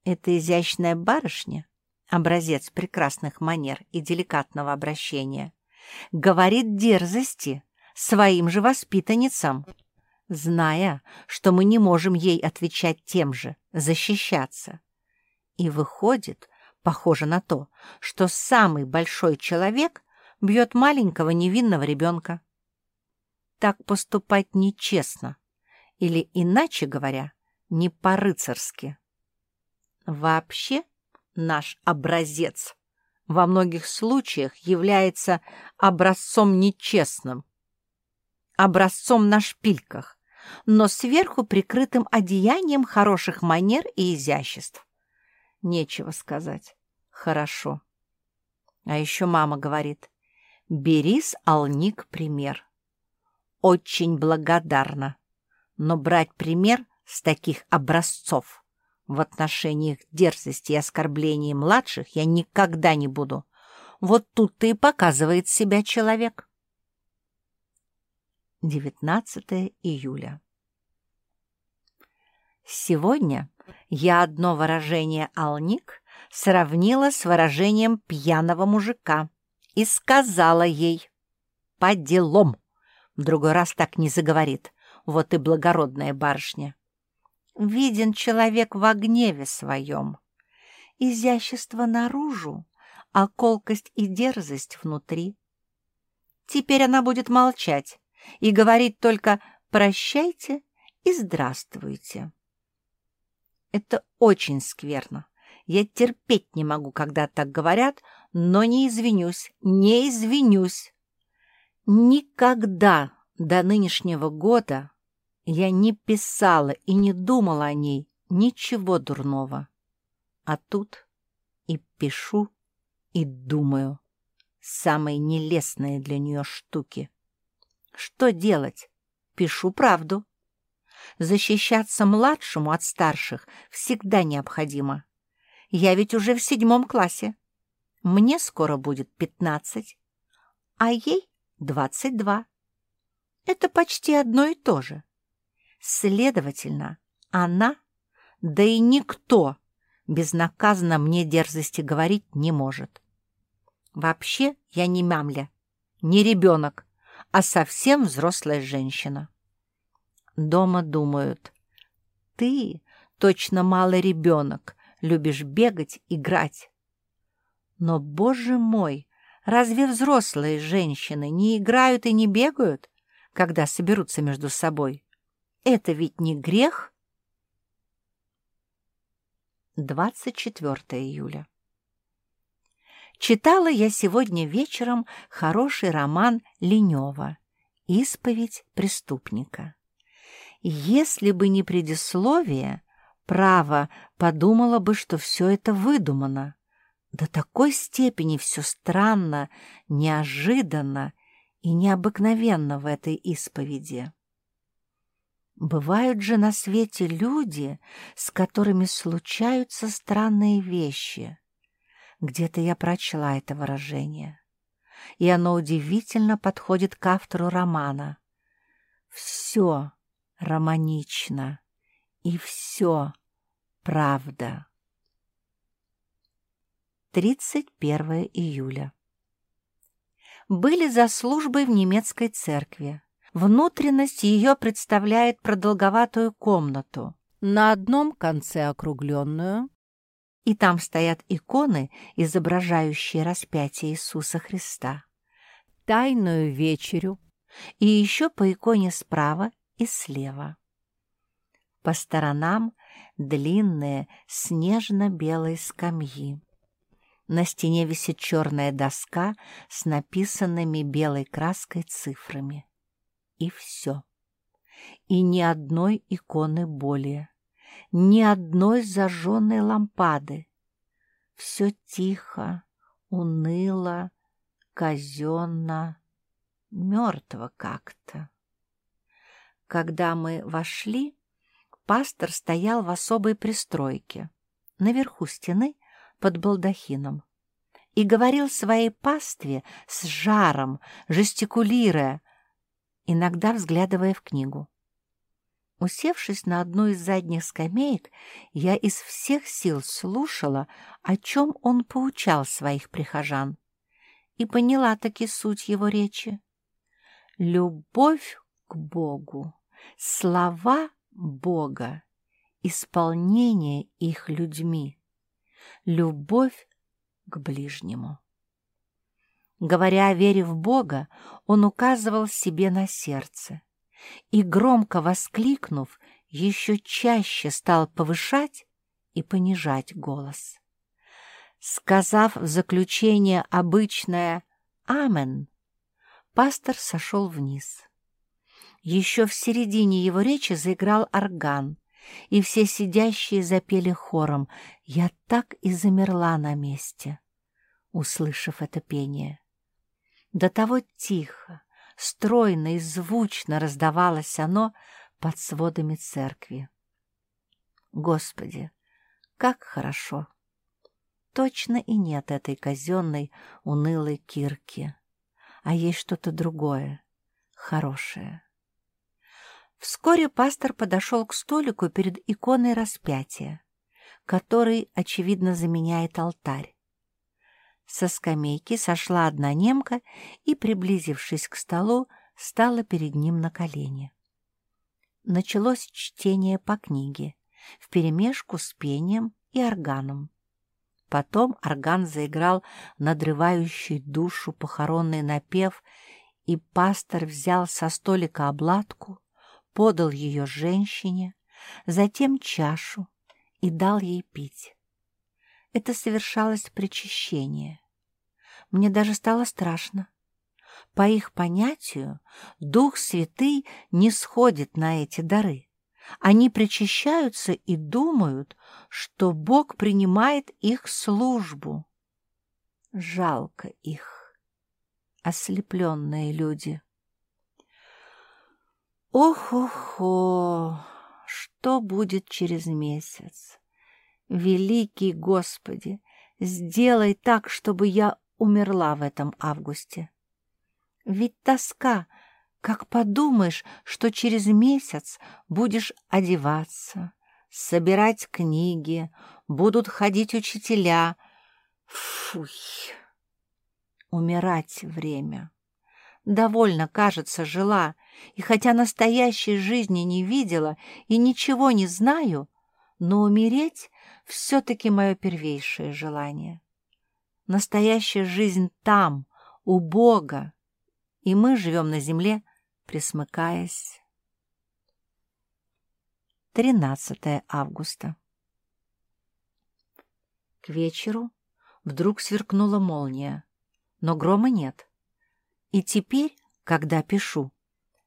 Эта изящная барышня образец прекрасных манер и деликатного обращения, говорит дерзости своим же воспитанницам, зная, что мы не можем ей отвечать тем же, защищаться. И выходит, похоже на то, что самый большой человек бьет маленького невинного ребенка. Так поступать нечестно, или, иначе говоря, не по-рыцарски. Вообще, наш образец во многих случаях является образцом нечестным, образцом на шпильках, но сверху прикрытым одеянием хороших манер и изяществ. Нечего сказать. Хорошо. А еще мама говорит, бери Алник пример. Очень благодарна, но брать пример с таких образцов в отношениях дерзости и оскорблений младших я никогда не буду. Вот тут-то и показывает себя человек. 19 июля. Сегодня я одно выражение «алник» сравнила с выражением пьяного мужика и сказала ей «по делам». В другой раз так не заговорит. Вот и благородная барышня. Виден человек в гневе своем. Изящество наружу, а колкость и дерзость внутри. Теперь она будет молчать и говорить только «прощайте» и «здравствуйте». Это очень скверно. Я терпеть не могу, когда так говорят, но не извинюсь, не извинюсь. Никогда до нынешнего года я не писала и не думала о ней ничего дурного. А тут и пишу, и думаю. Самые нелестные для нее штуки. Что делать? Пишу правду. Защищаться младшему от старших всегда необходимо. Я ведь уже в седьмом классе. Мне скоро будет пятнадцать, а ей двадцать два. Это почти одно и то же. Следовательно, она, да и никто, безнаказанно мне дерзости говорить не может. Вообще я не мямля, не ребенок, а совсем взрослая женщина. Дома думают, ты точно малый ребенок, любишь бегать, играть. Но, боже мой, разве взрослые женщины не играют и не бегают, когда соберутся между собой? Это ведь не грех? 24 июля. Читала я сегодня вечером хороший роман Ленева «Исповедь преступника». Если бы не предисловие, право, подумала бы, что все это выдумано. До такой степени все странно, неожиданно и необыкновенно в этой исповеди. Бывают же на свете люди, с которыми случаются странные вещи. Где-то я прочла это выражение, и оно удивительно подходит к автору романа. Все романично, и все правда. 31 июля. Были за службой в немецкой церкви. Внутренность ее представляет продолговатую комнату, на одном конце округленную, и там стоят иконы, изображающие распятие Иисуса Христа, тайную вечерю, и еще по иконе справа и слева. По сторонам длинные снежно-белые скамьи. На стене висит черная доска с написанными белой краской цифрами и все. И ни одной иконы более, ни одной зажженной лампады. Все тихо, уныло, казенно, мертво как-то. Когда мы вошли, пастор стоял в особой пристройке, наверху стены под балдахином, и говорил своей пастве с жаром, жестикулируя, иногда взглядывая в книгу. Усевшись на одну из задних скамеек, я из всех сил слушала, о чем он поучал своих прихожан, и поняла таки суть его речи. Любовь к Богу, слова Бога, исполнение их людьми, любовь к ближнему. Говоря о вере в Бога, он указывал себе на сердце и, громко воскликнув, еще чаще стал повышать и понижать голос. Сказав в заключение обычное «Амен», пастор сошел вниз. Еще в середине его речи заиграл орган, и все сидящие запели хором «Я так и замерла на месте», услышав это пение. До того тихо, стройно и звучно раздавалось оно под сводами церкви. Господи, как хорошо! Точно и нет этой казенной, унылой кирки, а есть что-то другое, хорошее. Вскоре пастор подошел к столику перед иконой распятия. который, очевидно, заменяет алтарь. Со скамейки сошла одна немка и, приблизившись к столу, стала перед ним на колени. Началось чтение по книге, вперемешку с пением и органом. Потом орган заиграл надрывающий душу похоронный напев, и пастор взял со столика обладку, подал ее женщине, затем чашу и дал ей пить. Это совершалось причащение. Мне даже стало страшно. По их понятию, Дух Святый не сходит на эти дары. Они причащаются и думают, что Бог принимает их службу. Жалко их, ослепленные люди. Ох-охо, что будет через месяц? Великий Господи, сделай так, чтобы я умерла в этом августе. Ведь тоска, как подумаешь, что через месяц будешь одеваться, собирать книги, будут ходить учителя. Фуй! Умирать время. Довольно, кажется, жила, и хотя настоящей жизни не видела и ничего не знаю, но умереть все-таки мое первейшее желание. Настоящая жизнь там, у Бога, и мы живем на земле, присмыкаясь. 13 августа. К вечеру вдруг сверкнула молния, но грома нет. И теперь, когда пишу,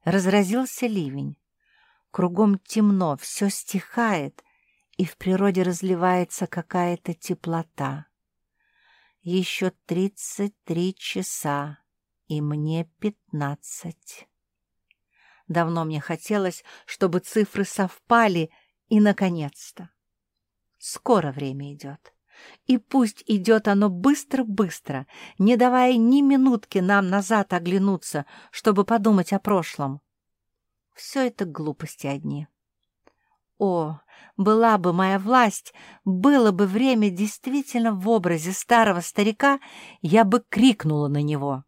разразился ливень. Кругом темно, все стихает, и в природе разливается какая-то теплота. Еще тридцать три часа, и мне пятнадцать. Давно мне хотелось, чтобы цифры совпали, и, наконец-то. Скоро время идет. И пусть идет оно быстро-быстро, не давая ни минутки нам назад оглянуться, чтобы подумать о прошлом. Все это глупости одни. О, была бы моя власть, было бы время действительно в образе старого старика, я бы крикнула на него.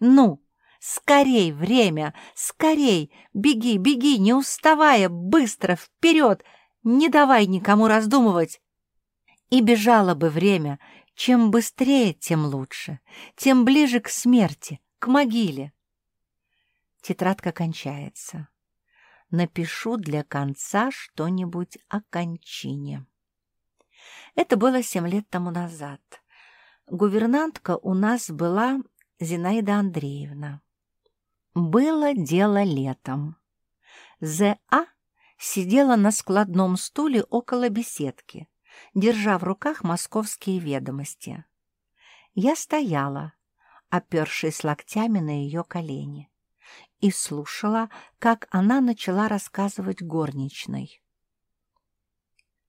«Ну, скорей время, скорей, беги, беги, не уставая, быстро, вперед, не давай никому раздумывать!» И бежало бы время, чем быстрее, тем лучше, тем ближе к смерти, к могиле. Тетрадка кончается напишу для конца что-нибудь о кончине. Это было семь лет тому назад. Гувернантка у нас была Зинаида Андреевна. Было дело летом. З.А. сидела на складном стуле около беседки, держа в руках московские ведомости. Я стояла, опершись локтями на ее колени и слушала, как она начала рассказывать горничной.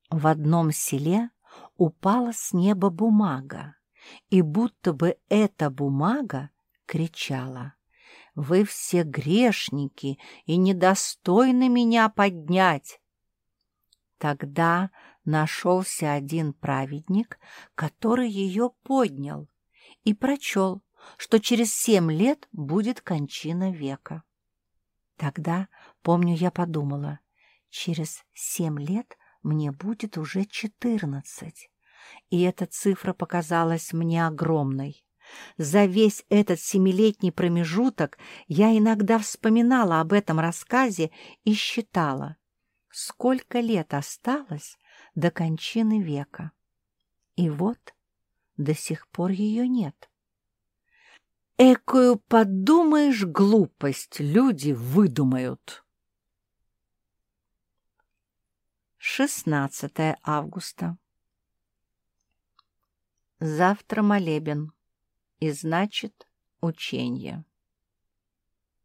В одном селе упала с неба бумага, и будто бы эта бумага кричала «Вы все грешники и недостойны меня поднять!» Тогда нашелся один праведник, который ее поднял и прочел, что через семь лет будет кончина века. Тогда, помню, я подумала, через семь лет мне будет уже четырнадцать. И эта цифра показалась мне огромной. За весь этот семилетний промежуток я иногда вспоминала об этом рассказе и считала, сколько лет осталось до кончины века. И вот до сих пор ее нет. Экую, подумаешь, глупость люди выдумают. 16 августа. Завтра молебен, и значит ученье.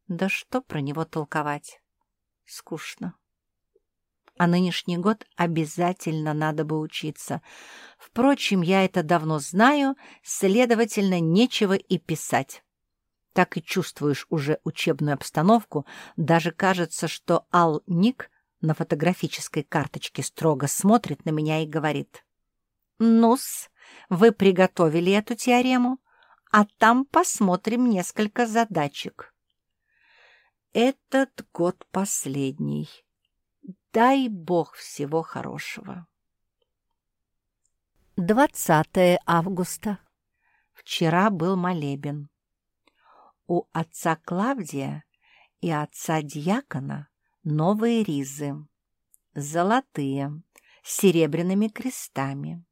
Да что про него толковать? Скучно. А нынешний год обязательно надо бы учиться. Впрочем, я это давно знаю, следовательно, нечего и писать. Так и чувствуешь уже учебную обстановку, даже кажется, что Ал Ник на фотографической карточке строго смотрит на меня и говорит. Ну-с, вы приготовили эту теорему, а там посмотрим несколько задачек. Этот год последний. Дай бог всего хорошего. 20 августа. Вчера был молебен. У отца Клавдия и отца Дьякона новые ризы. Золотые, с серебряными крестами.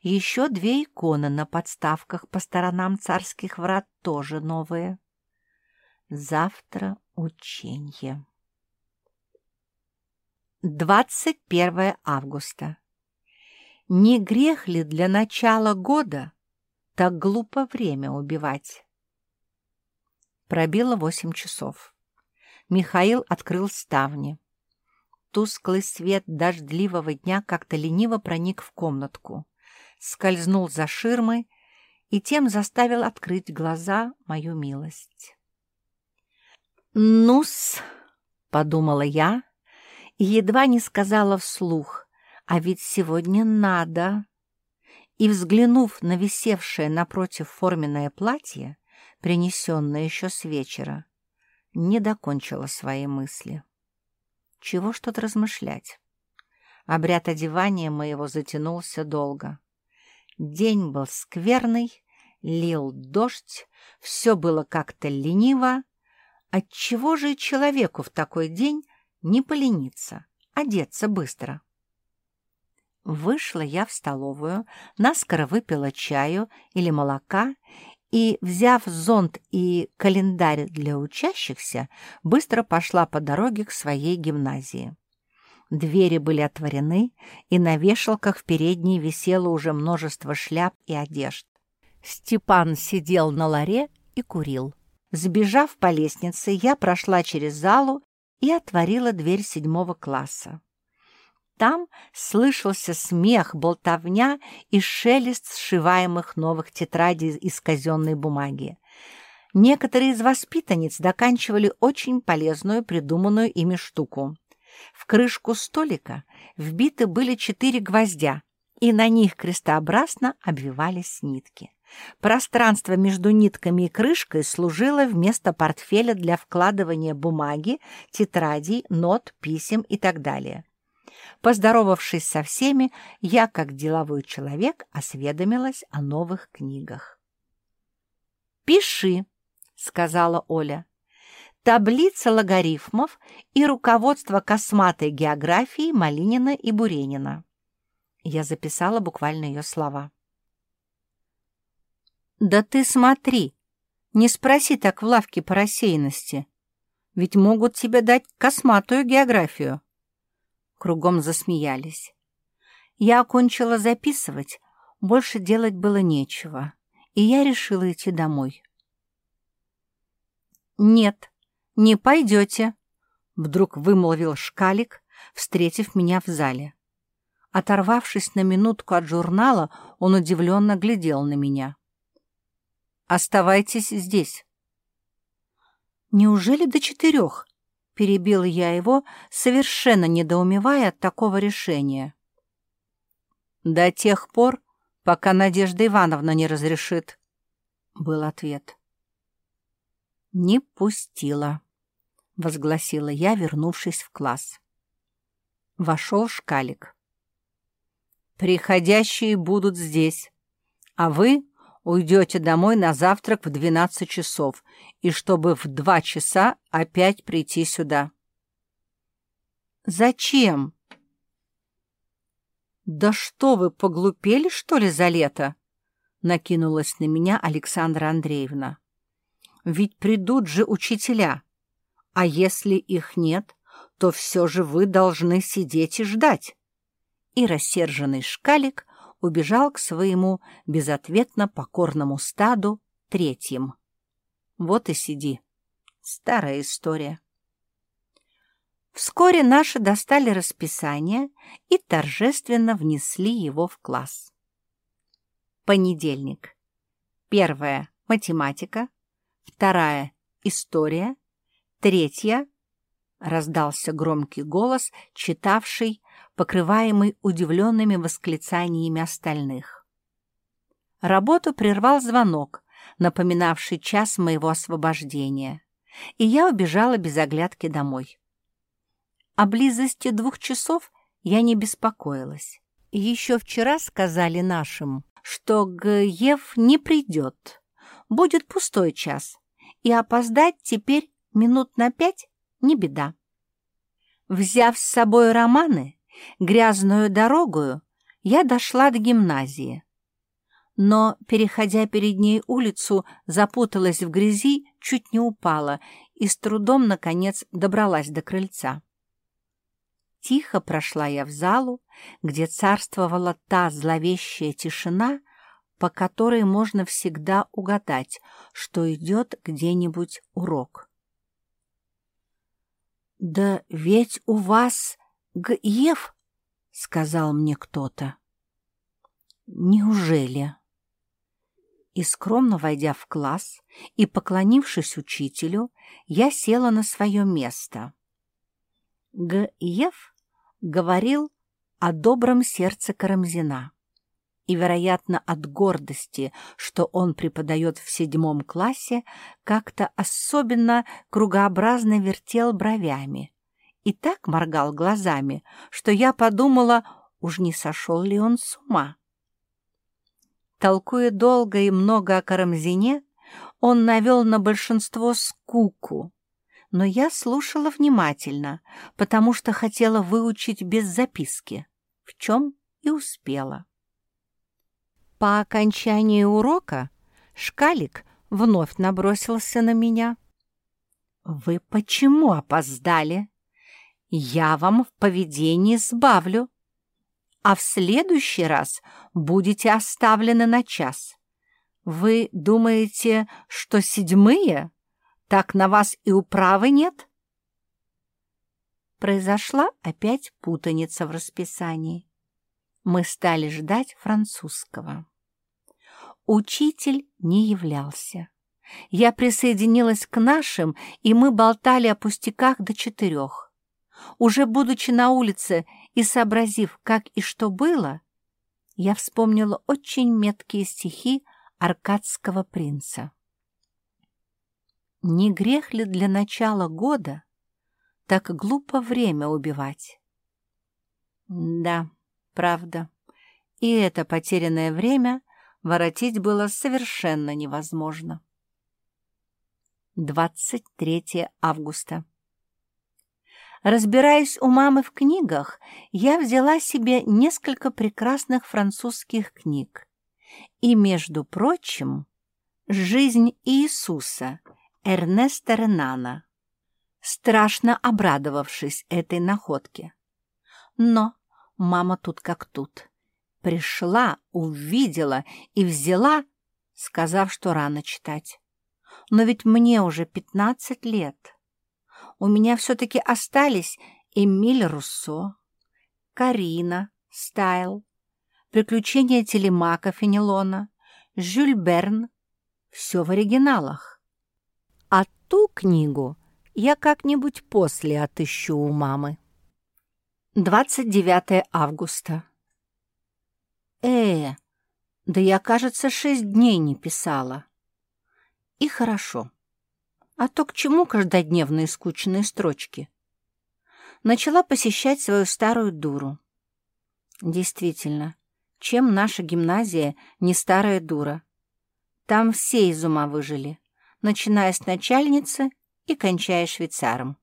Еще две иконы на подставках по сторонам царских врат тоже новые. Завтра ученье. 21 августа. Не грех ли для начала года так глупо время убивать? Пробило восемь часов. Михаил открыл ставни. Тусклый свет дождливого дня как-то лениво проник в комнатку, скользнул за ширмой и тем заставил открыть глаза мою милость. «Ну-с», — подумала я, едва не сказала вслух, «а ведь сегодня надо». И, взглянув на висевшее напротив форменное платье, принесенное еще с вечера, не докончила свои мысли. Чего ж тут размышлять? Обряд одевания моего затянулся долго. День был скверный, лил дождь, все было как-то лениво. Отчего же человеку в такой день не полениться, одеться быстро? Вышла я в столовую, наскоро выпила чаю или молока и, взяв зонт и календарь для учащихся, быстро пошла по дороге к своей гимназии. Двери были отворены, и на вешалках в передней висело уже множество шляп и одежд. Степан сидел на ларе и курил. Сбежав по лестнице, я прошла через залу и отворила дверь седьмого класса. Там слышался смех, болтовня и шелест сшиваемых новых тетрадей из казенной бумаги. Некоторые из воспитанниц доканчивали очень полезную, придуманную ими штуку. В крышку столика вбиты были четыре гвоздя, и на них крестообразно обвивались нитки. Пространство между нитками и крышкой служило вместо портфеля для вкладывания бумаги, тетрадей, нот, писем и так далее. Поздоровавшись со всеми, я, как деловой человек, осведомилась о новых книгах. «Пиши», — сказала Оля. «Таблица логарифмов и руководство косматой географии Малинина и Буренина». Я записала буквально ее слова. «Да ты смотри, не спроси так в лавке по рассеянности, ведь могут тебе дать косматую географию». Кругом засмеялись. Я окончила записывать, больше делать было нечего, и я решила идти домой. «Нет, не пойдете», — вдруг вымолвил шкалик, встретив меня в зале. Оторвавшись на минутку от журнала, он удивленно глядел на меня. «Оставайтесь здесь». «Неужели до четырех?» Перебил я его, совершенно недоумевая от такого решения. «До тех пор, пока Надежда Ивановна не разрешит», — был ответ. «Не пустила», — возгласила я, вернувшись в класс. Вошел шкалик. «Приходящие будут здесь, а вы уйдете домой на завтрак в 12 часов, и чтобы в два часа опять прийти сюда. «Зачем?» «Да что вы, поглупели, что ли, за лето?» — накинулась на меня Александра Андреевна. «Ведь придут же учителя, а если их нет, то все же вы должны сидеть и ждать». И рассерженный шкалик убежал к своему безответно покорному стаду третьим. Вот и сиди. Старая история. Вскоре наши достали расписание и торжественно внесли его в класс. Понедельник. Первая — математика. Вторая — история. Третья — раздался громкий голос, читавший покрываемый удивленными восклицаниями остальных. Работу прервал звонок, напоминавший час моего освобождения, и я убежала без оглядки домой. О близости двух часов я не беспокоилась. Еще вчера сказали нашим, что Гев не придет, будет пустой час, и опоздать теперь минут на пять не беда. Взяв с собой романы, грязную дорогу, я дошла до гимназии. Но, переходя перед ней улицу, запуталась в грязи, чуть не упала и с трудом, наконец, добралась до крыльца. Тихо прошла я в залу, где царствовала та зловещая тишина, по которой можно всегда угадать, что идет где-нибудь урок. «Да ведь у вас Гьев», — сказал мне кто-то. «Неужели?» И скромно войдя в класс и поклонившись учителю, я села на свое место. Гьев говорил о добром сердце Карамзина и, вероятно, от гордости, что он преподает в седьмом классе, как-то особенно кругообразно вертел бровями и так моргал глазами, что я подумала, уж не сошел ли он с ума. Толкуя долго и много о Карамзине, он навел на большинство скуку, но я слушала внимательно, потому что хотела выучить без записки, в чем и успела. По окончании урока шкалик вновь набросился на меня. «Вы почему опоздали? Я вам в поведении сбавлю, а в следующий раз будете оставлены на час. Вы думаете, что седьмые? Так на вас и управы нет?» Произошла опять путаница в расписании мы стали ждать французского. Учитель не являлся. Я присоединилась к нашим, и мы болтали о пустяках до четырех. Уже будучи на улице и сообразив, как и что было, я вспомнила очень меткие стихи аркадского принца. Не грех ли для начала года так глупо время убивать? Да, Правда, и это потерянное время воротить было совершенно невозможно. 23 августа. Разбираясь у мамы в книгах, я взяла себе несколько прекрасных французских книг. И, между прочим, «Жизнь Иисуса» Эрнеста Ренана, страшно обрадовавшись этой находке. Но Мама тут как тут. Пришла, увидела и взяла, сказав, что рано читать. Но ведь мне уже пятнадцать лет. У меня все-таки остались Эмиль Руссо, Карина, Стайл, Приключения Телемака Фенелона, Жюль Берн. Все в оригиналах. А ту книгу я как-нибудь после отыщу у мамы. 29 августа. Э, да я, кажется, шесть дней не писала. И хорошо. А то к чему каждодневные скучные строчки? Начала посещать свою старую дуру. Действительно, чем наша гимназия не старая дура? Там все из ума выжили, начиная с начальницы и кончая швейцаром.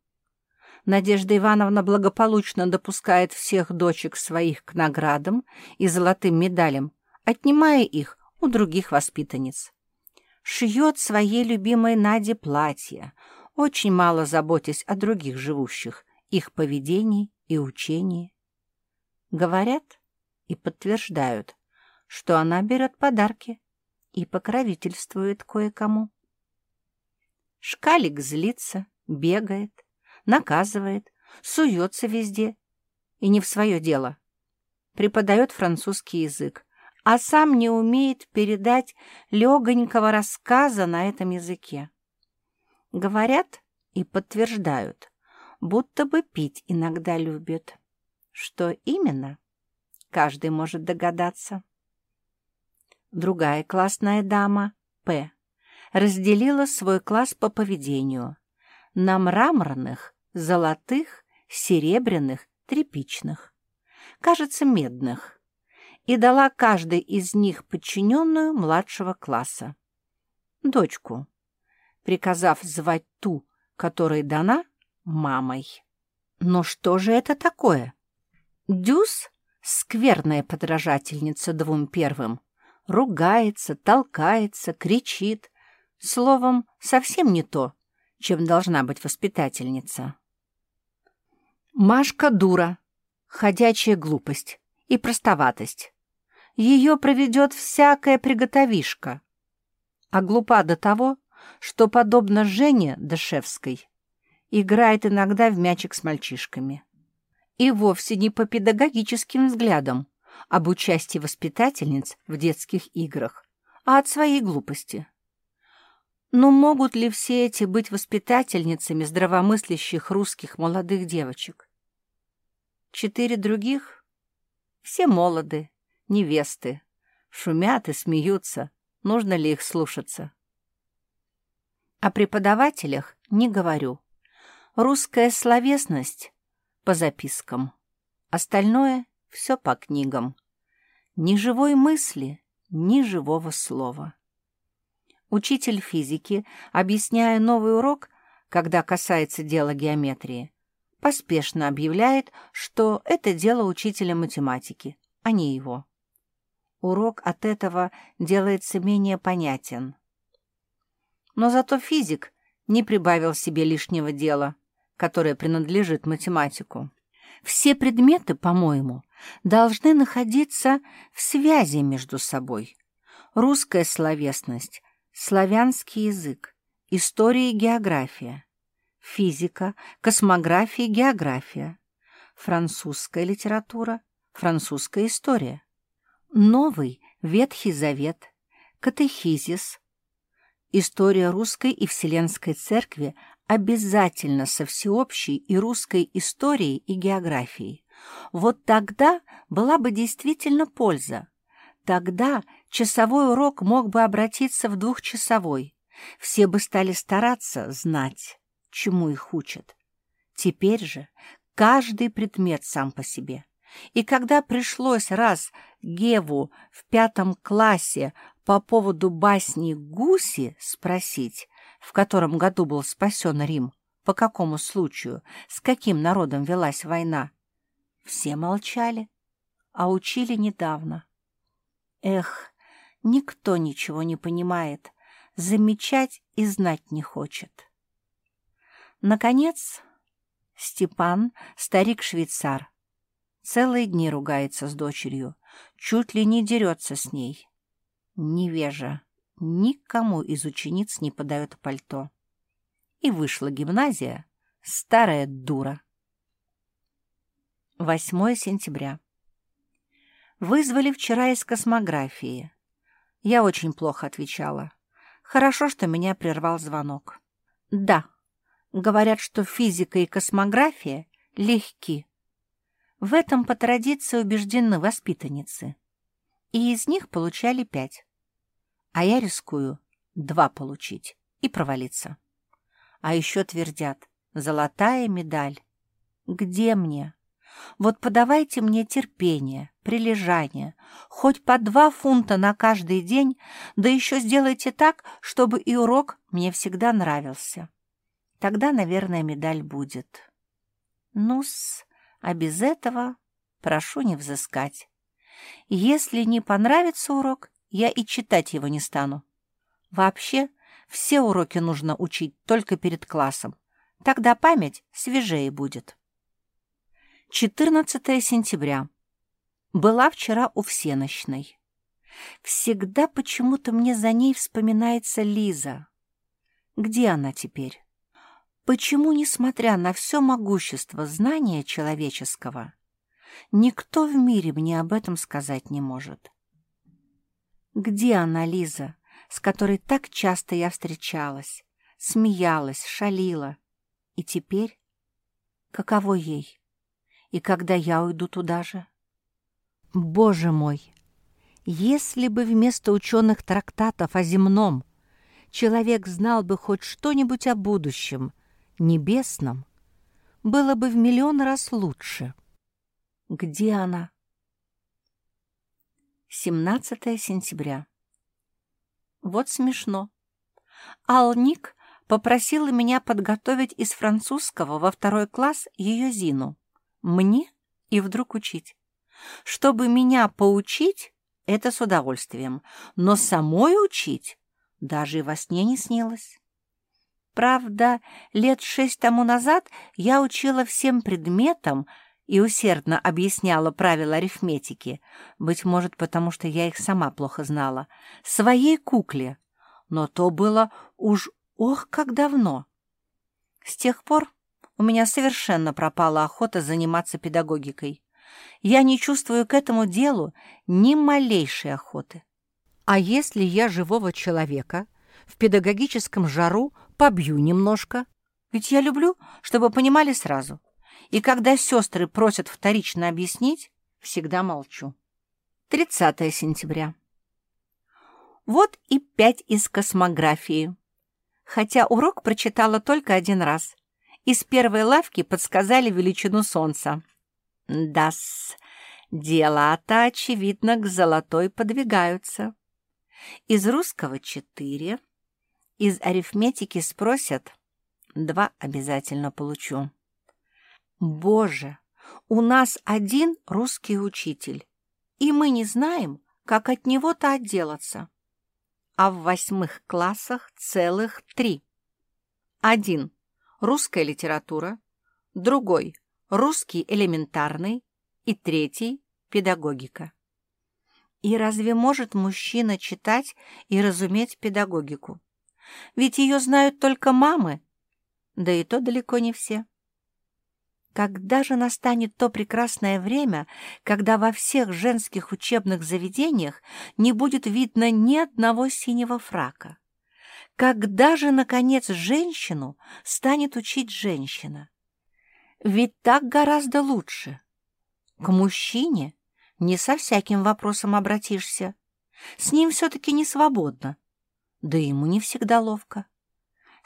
Надежда Ивановна благополучно допускает всех дочек своих к наградам и золотым медалям, отнимая их у других воспитанниц. Шьет своей любимой Наде платье, очень мало заботясь о других живущих, их поведении и учении. Говорят и подтверждают, что она берет подарки и покровительствует кое-кому. Шкалик злится, бегает, наказывает, суется везде и не в свое дело. Преподает французский язык, а сам не умеет передать легонького рассказа на этом языке. Говорят и подтверждают, будто бы пить иногда любит. Что именно? Каждый может догадаться. Другая классная дама, П, разделила свой класс по поведению на мраморных, золотых, серебряных, тряпичных, кажется, медных, и дала каждой из них подчиненную младшего класса. Дочку, приказав звать ту, которой дана, мамой. Но что же это такое? Дюс, скверная подражательница двум первым, ругается, толкается, кричит. Словом, совсем не то, чем должна быть воспитательница. Машка дура, ходячая глупость и простоватость. Ее проведет всякая приготовишка. А глупа до того, что, подобно Жене Дашевской, играет иногда в мячик с мальчишками. И вовсе не по педагогическим взглядам об участии воспитательниц в детских играх, а от своей глупости. Но могут ли все эти быть воспитательницами здравомыслящих русских молодых девочек? Четыре других? Все молоды, невесты, шумят и смеются, нужно ли их слушаться. О преподавателях не говорю. Русская словесность по запискам. Остальное все по книгам. Ни живой мысли, ни живого слова. Учитель физики, объясняя новый урок, когда касается дела геометрии, поспешно объявляет, что это дело учителя математики, а не его. Урок от этого делается менее понятен но зато физик не прибавил себе лишнего дела, которое принадлежит математику. Все предметы, по-моему, должны находиться в связи между собой. Русская словесность, славянский язык, история и география, физика, космография и география, французская литература, французская история, Новый Ветхий Завет, катехизис, История русской и вселенской церкви обязательно со всеобщей и русской историей и географией. Вот тогда была бы действительно польза. Тогда часовой урок мог бы обратиться в двухчасовой. Все бы стали стараться знать, чему их учат. Теперь же каждый предмет сам по себе. И когда пришлось раз Геву в пятом классе по поводу басни «Гуси» спросить, в котором году был спасен Рим, по какому случаю, с каким народом велась война. Все молчали, а учили недавно. Эх, никто ничего не понимает, замечать и знать не хочет. Наконец, Степан, старик-швейцар, целые дни ругается с дочерью, чуть ли не дерется с ней. Невежа. Никому из учениц не подает пальто. И вышла гимназия. Старая дура. 8 сентября. Вызвали вчера из космографии. Я очень плохо отвечала. Хорошо, что меня прервал звонок. Да, говорят, что физика и космография легки. В этом по традиции убеждены воспитанницы и из них получали пять. А я рискую два получить и провалиться. А еще твердят «золотая медаль». Где мне? Вот подавайте мне терпение, прилежание, хоть по два фунта на каждый день, да еще сделайте так, чтобы и урок мне всегда нравился. Тогда, наверное, медаль будет. Ну-с, а без этого прошу не взыскать. Если не понравится урок, я и читать его не стану. Вообще, все уроки нужно учить только перед классом. Тогда память свежее будет. 14 сентября. Была вчера у всеночной. Всегда почему-то мне за ней вспоминается Лиза. Где она теперь? Почему, несмотря на все могущество знания человеческого, Никто в мире мне об этом сказать не может. Где она, Лиза, с которой так часто я встречалась, смеялась, шалила? И теперь? Каково ей? И когда я уйду туда же? Боже мой! Если бы вместо ученых трактатов о земном человек знал бы хоть что-нибудь о будущем, небесном, было бы в миллион раз лучше. Где она? 17 сентября. Вот смешно. Алник попросила меня подготовить из французского во второй класс ее Зину. Мне и вдруг учить. Чтобы меня поучить, это с удовольствием, но самой учить даже и во сне не снилось. Правда, лет шесть тому назад я учила всем предметам и усердно объясняла правила арифметики, быть может, потому что я их сама плохо знала, своей кукле, но то было уж ох, как давно. С тех пор у меня совершенно пропала охота заниматься педагогикой. Я не чувствую к этому делу ни малейшей охоты. А если я живого человека в педагогическом жару побью немножко? Ведь я люблю, чтобы понимали сразу. И когда сестры просят вторично объяснить, всегда молчу. 30 сентября. Вот и пять из космографии. Хотя урок прочитала только один раз. Из первой лавки подсказали величину Солнца. Да-с, дела-то, очевидно, к золотой подвигаются. Из русского четыре, из арифметики спросят, два обязательно получу. Боже, у нас один русский учитель, и мы не знаем, как от него-то отделаться. А в восьмых классах целых три. Один — русская литература, другой — русский элементарный и третий — педагогика. И разве может мужчина читать и разуметь педагогику? Ведь ее знают только мамы, да и то далеко не все. Когда же настанет то прекрасное время, когда во всех женских учебных заведениях не будет видно ни одного синего фрака? Когда же, наконец, женщину станет учить женщина? Ведь так гораздо лучше. К мужчине не со всяким вопросом обратишься. С ним все-таки не свободно. Да ему не всегда ловко.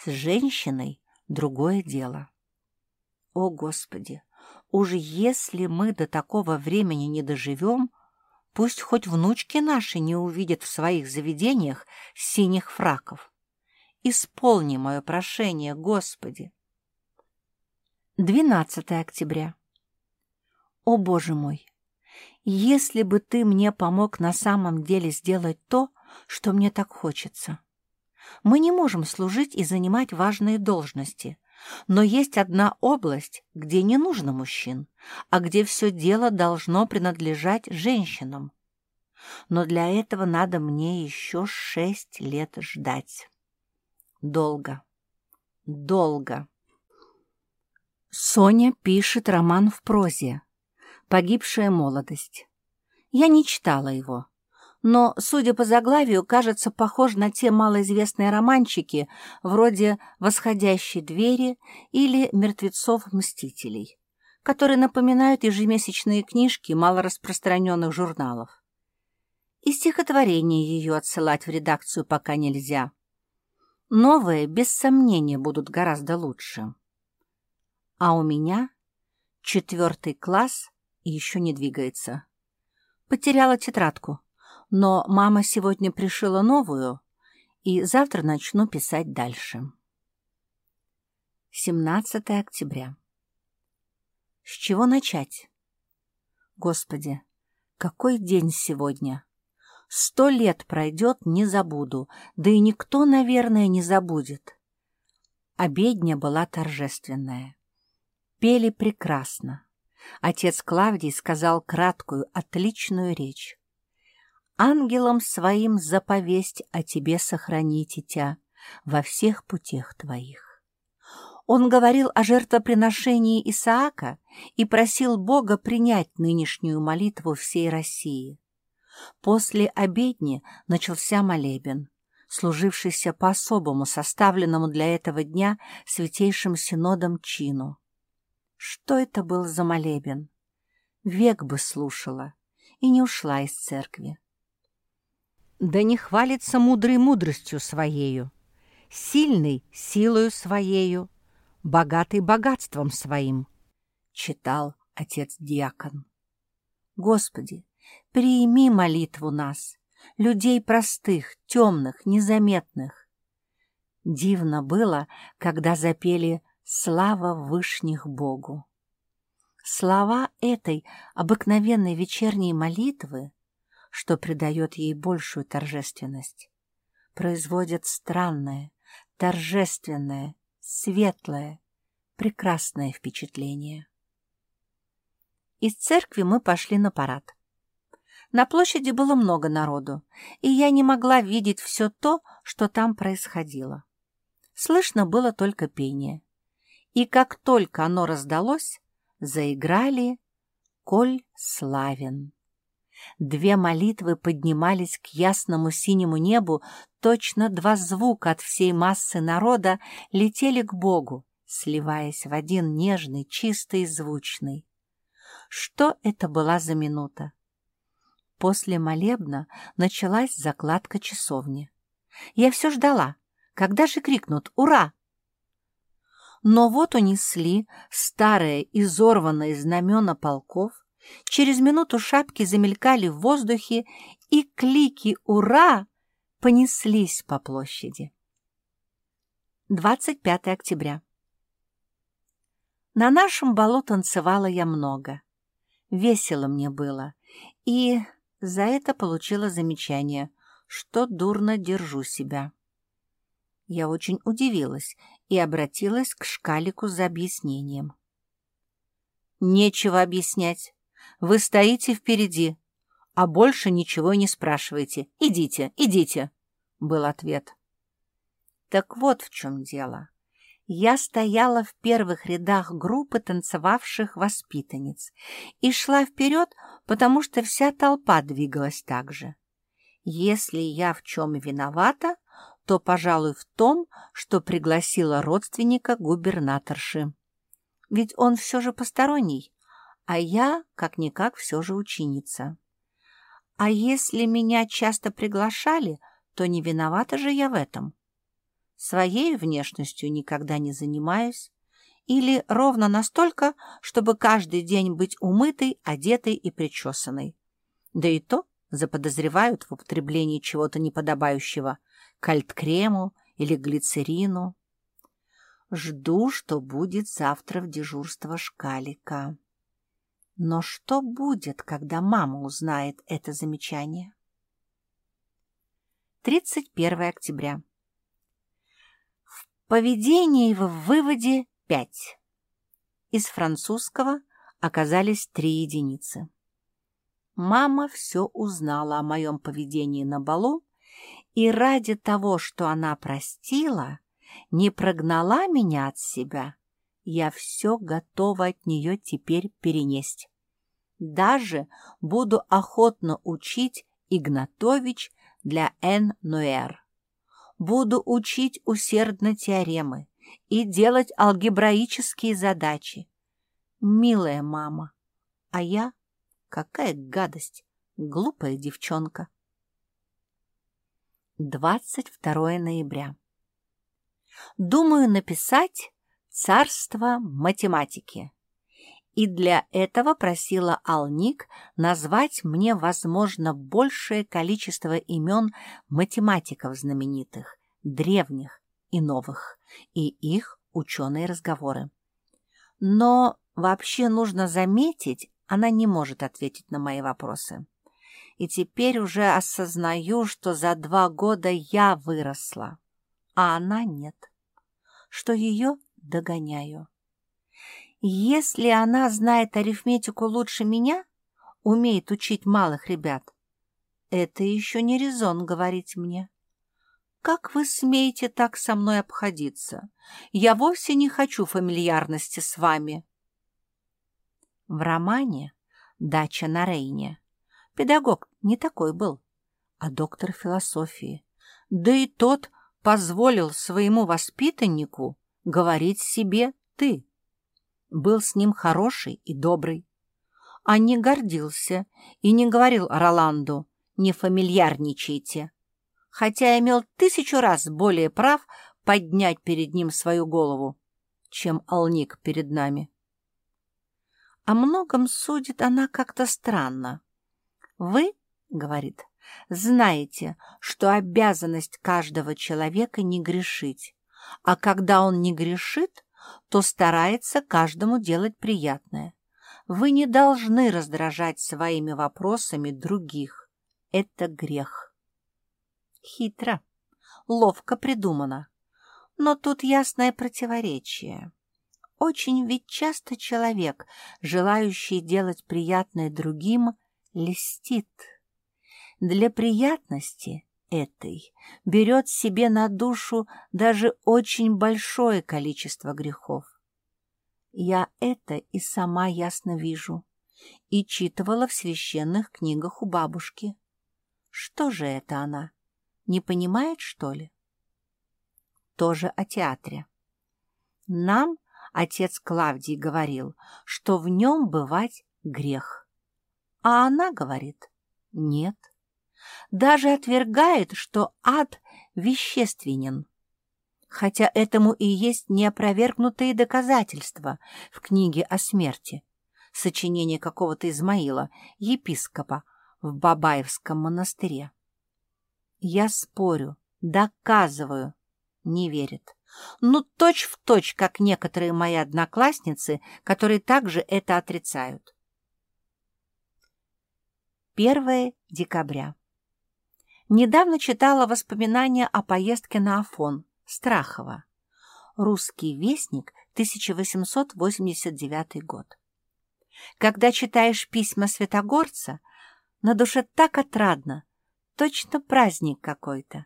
С женщиной другое дело. О, Господи! Уж если мы до такого времени не доживем, пусть хоть внучки наши не увидят в своих заведениях синих фраков. Исполни мое прошение, Господи. 12 октября. О, Боже мой! если бы ты мне помог на самом деле сделать то, что мне так хочется. Мы не можем служить и занимать важные должности, но есть одна область, где не нужно мужчин, а где все дело должно принадлежать женщинам. Но для этого надо мне еще шесть лет ждать. Долго, долго. Соня пишет роман в прозе «Погибшая молодость». Я не читала его, но, судя по заглавию, кажется похож на те малоизвестные романчики вроде «Восходящей двери» или «Мертвецов-мстителей», которые напоминают ежемесячные книжки малораспространенных журналов. И стихотворения ее отсылать в редакцию пока нельзя. Новые, без сомнения, будут гораздо лучше. А у меня четвертый класс — и еще не двигается. Потеряла тетрадку, но мама сегодня пришила новую, и завтра начну писать дальше. 17 октября. С чего начать? Господи, какой день сегодня! Сто лет пройдет, не забуду, да и никто, наверное, не забудет. Обедня была торжественная. Пели прекрасно отец Клавдий сказал краткую, отличную речь. «Ангелам своим заповесть о тебе сохранить, тя, во всех путях твоих». Он говорил о жертвоприношении Исаака и просил Бога принять нынешнюю молитву всей России. После обедни начался молебен, служившийся по особому составленному для этого дня Святейшим Синодом чину. Что это был за молебен? век бы слушала и не ушла из церкви. Да не хвалится мудрой мудростью своею, сильный силою своею, богатый богатством своим, читал отец-диакон. Господи, прими молитву нас, людей простых, темных, незаметных. Дивно было, когда запели «Слава Вышних Богу». Слова этой обыкновенной вечерней молитвы, что придает ей большую торжественность, производят странное, торжественное, светлое, прекрасное впечатление. Из церкви мы пошли на парад. На площади было много народу, и я не могла видеть все то, что там происходило. Слышно было только пение. И как только оно раздалось, заиграли «Коль славен». Две молитвы поднимались к ясному синему небу, точно два звука от всей массы народа летели к Богу, сливаясь в один нежный, чистый и звучный. Что это была за минута? После молебна началась закладка часовни. Я все ждала, когда же крикнут «Ура!». Но вот унесли старые изорванные знамена полков, через минуту шапки замелькали в воздухе, и клики «Ура!» понеслись по площади. 25 октября. На нашем балу танцевала я много. Весело мне было, и за это получила замечание, что дурно держу себя. Я очень удивилась и обратилась к Шкалику за объяснением. «Нечего объяснять. Вы стоите впереди, а больше ничего не спрашиваете. Идите, идите», — был ответ. Так вот в чем дело я стояла в первых рядах группы танцевавших воспитанниц и шла вперед, потому что вся толпа двигалась так же. Если я в чем виновата, то, пожалуй, в том, что пригласила родственника губернаторши. Ведь он все же посторонний, а я, как-никак, все же ученица. А если меня часто приглашали, то не виновата же я в этом. Своей внешностью никогда не занимаюсь. Или ровно настолько, чтобы каждый день быть умытой, одетой и причесанной. Да и то заподозревают в употреблении чего-то неподобающего — кальт-крему или глицерину. Жду, что будет завтра в дежурство шкалика. Но что будет, когда мама узнает это замечание? 31 октября. Поведение в выводе 5. Из французского оказались три единицы. Мама все узнала о моем поведении на балу, и ради того, что она простила, не прогнала меня от себя, я все готова от нее теперь перенести. Даже буду охотно учить Игнатович для Н-Нуэр буду учить усердно теоремы и делать алгебраические задачи. Милая мама, а я какая гадость, глупая девчонка. 22 ноября. Думаю написать «Царство математики». И для этого просила Алник назвать мне, возможно, большее количество имен математиков знаменитых, древних и новых, и их ученые разговоры. Но вообще нужно заметить, она не может ответить на мои вопросы. И теперь уже осознаю, что за два года я выросла, а она нет, что ее догоняю. Если она знает арифметику лучше меня, умеет учить малых ребят, это еще не резон говорить мне. Как вы смеете так со мной обходиться? Я вовсе не хочу фамильярности с вами. В романе «Дача на Рейне» педагог не такой был, а доктор философии. Да и тот позволил своему воспитаннику говорить себе «ты» был с ним хороший и добрый. а не гордился и не говорил Роланду «не фамильярничайте», хотя имел тысячу раз более прав поднять перед ним свою голову, чем Алник перед нами. О многом судит она как-то странно. «Вы, — говорит, — знаете, что обязанность каждого человека не грешить, а когда он не грешит, то старается каждому делать приятное. Вы не должны раздражать своими вопросами других. Это грех. Хитро, ловко придумано. Но тут ясное противоречие. Очень ведь часто человек, желающий делать приятное другим, льстит. Для приятности этой берет себе на душу даже очень большое количество грехов. Я это и сама ясно вижу, и читывала в священных книгах у бабушки. Что же это она, не понимает, что ли? Тоже о театре. Нам отец Клавдий говорил, что в нем бывать грех. А она говорит, нет даже отвергает, что ад вещественен. Хотя этому и есть неопровергнутые доказательства в книге о смерти, сочинение какого-то Измаила, епископа в Бабаевском монастыре. Я спорю, доказываю, не верит. Ну, точь в точь, как некоторые мои одноклассницы, которые также это отрицают. 1 декабря. Недавно читала воспоминания о поездке на Афон, Страхова. Русский вестник, 1889 год. Когда читаешь письма Святогорца, на душе так отрадно, точно праздник какой-то.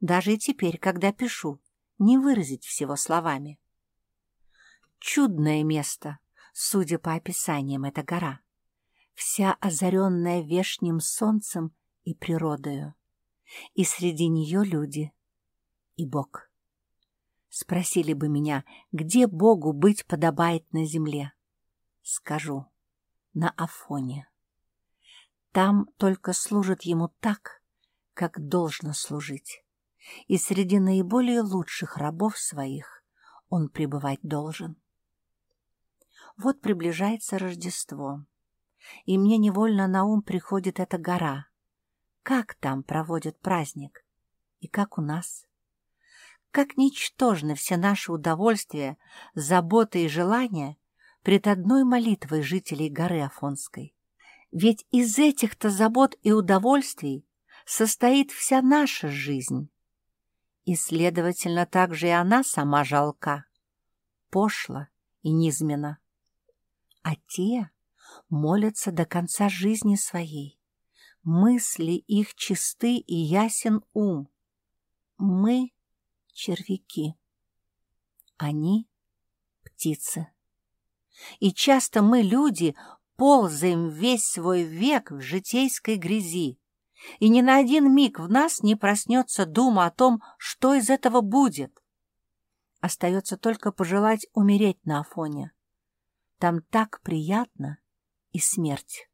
Даже и теперь, когда пишу, не выразить всего словами. Чудное место, судя по описаниям, эта гора, вся озаренная вешним солнцем и природою и среди нее люди и Бог. Спросили бы меня, где Богу быть подобает на земле. Скажу, на Афоне. Там только служат ему так, как должно служить, и среди наиболее лучших рабов своих он пребывать должен. Вот приближается Рождество, и мне невольно на ум приходит эта гора — как там проводят праздник и как у нас. Как ничтожны все наши удовольствия, заботы и желания пред одной молитвой жителей горы Афонской. Ведь из этих-то забот и удовольствий состоит вся наша жизнь. И, следовательно, также и она сама жалка, пошла и низмена. А те молятся до конца жизни своей, Мысли их чисты и ясен ум. Мы — червяки. Они — птицы. И часто мы, люди, ползаем весь свой век в житейской грязи, и ни на один миг в нас не проснется дума о том, что из этого будет. Остается только пожелать умереть на Афоне. Там так приятно и смерть.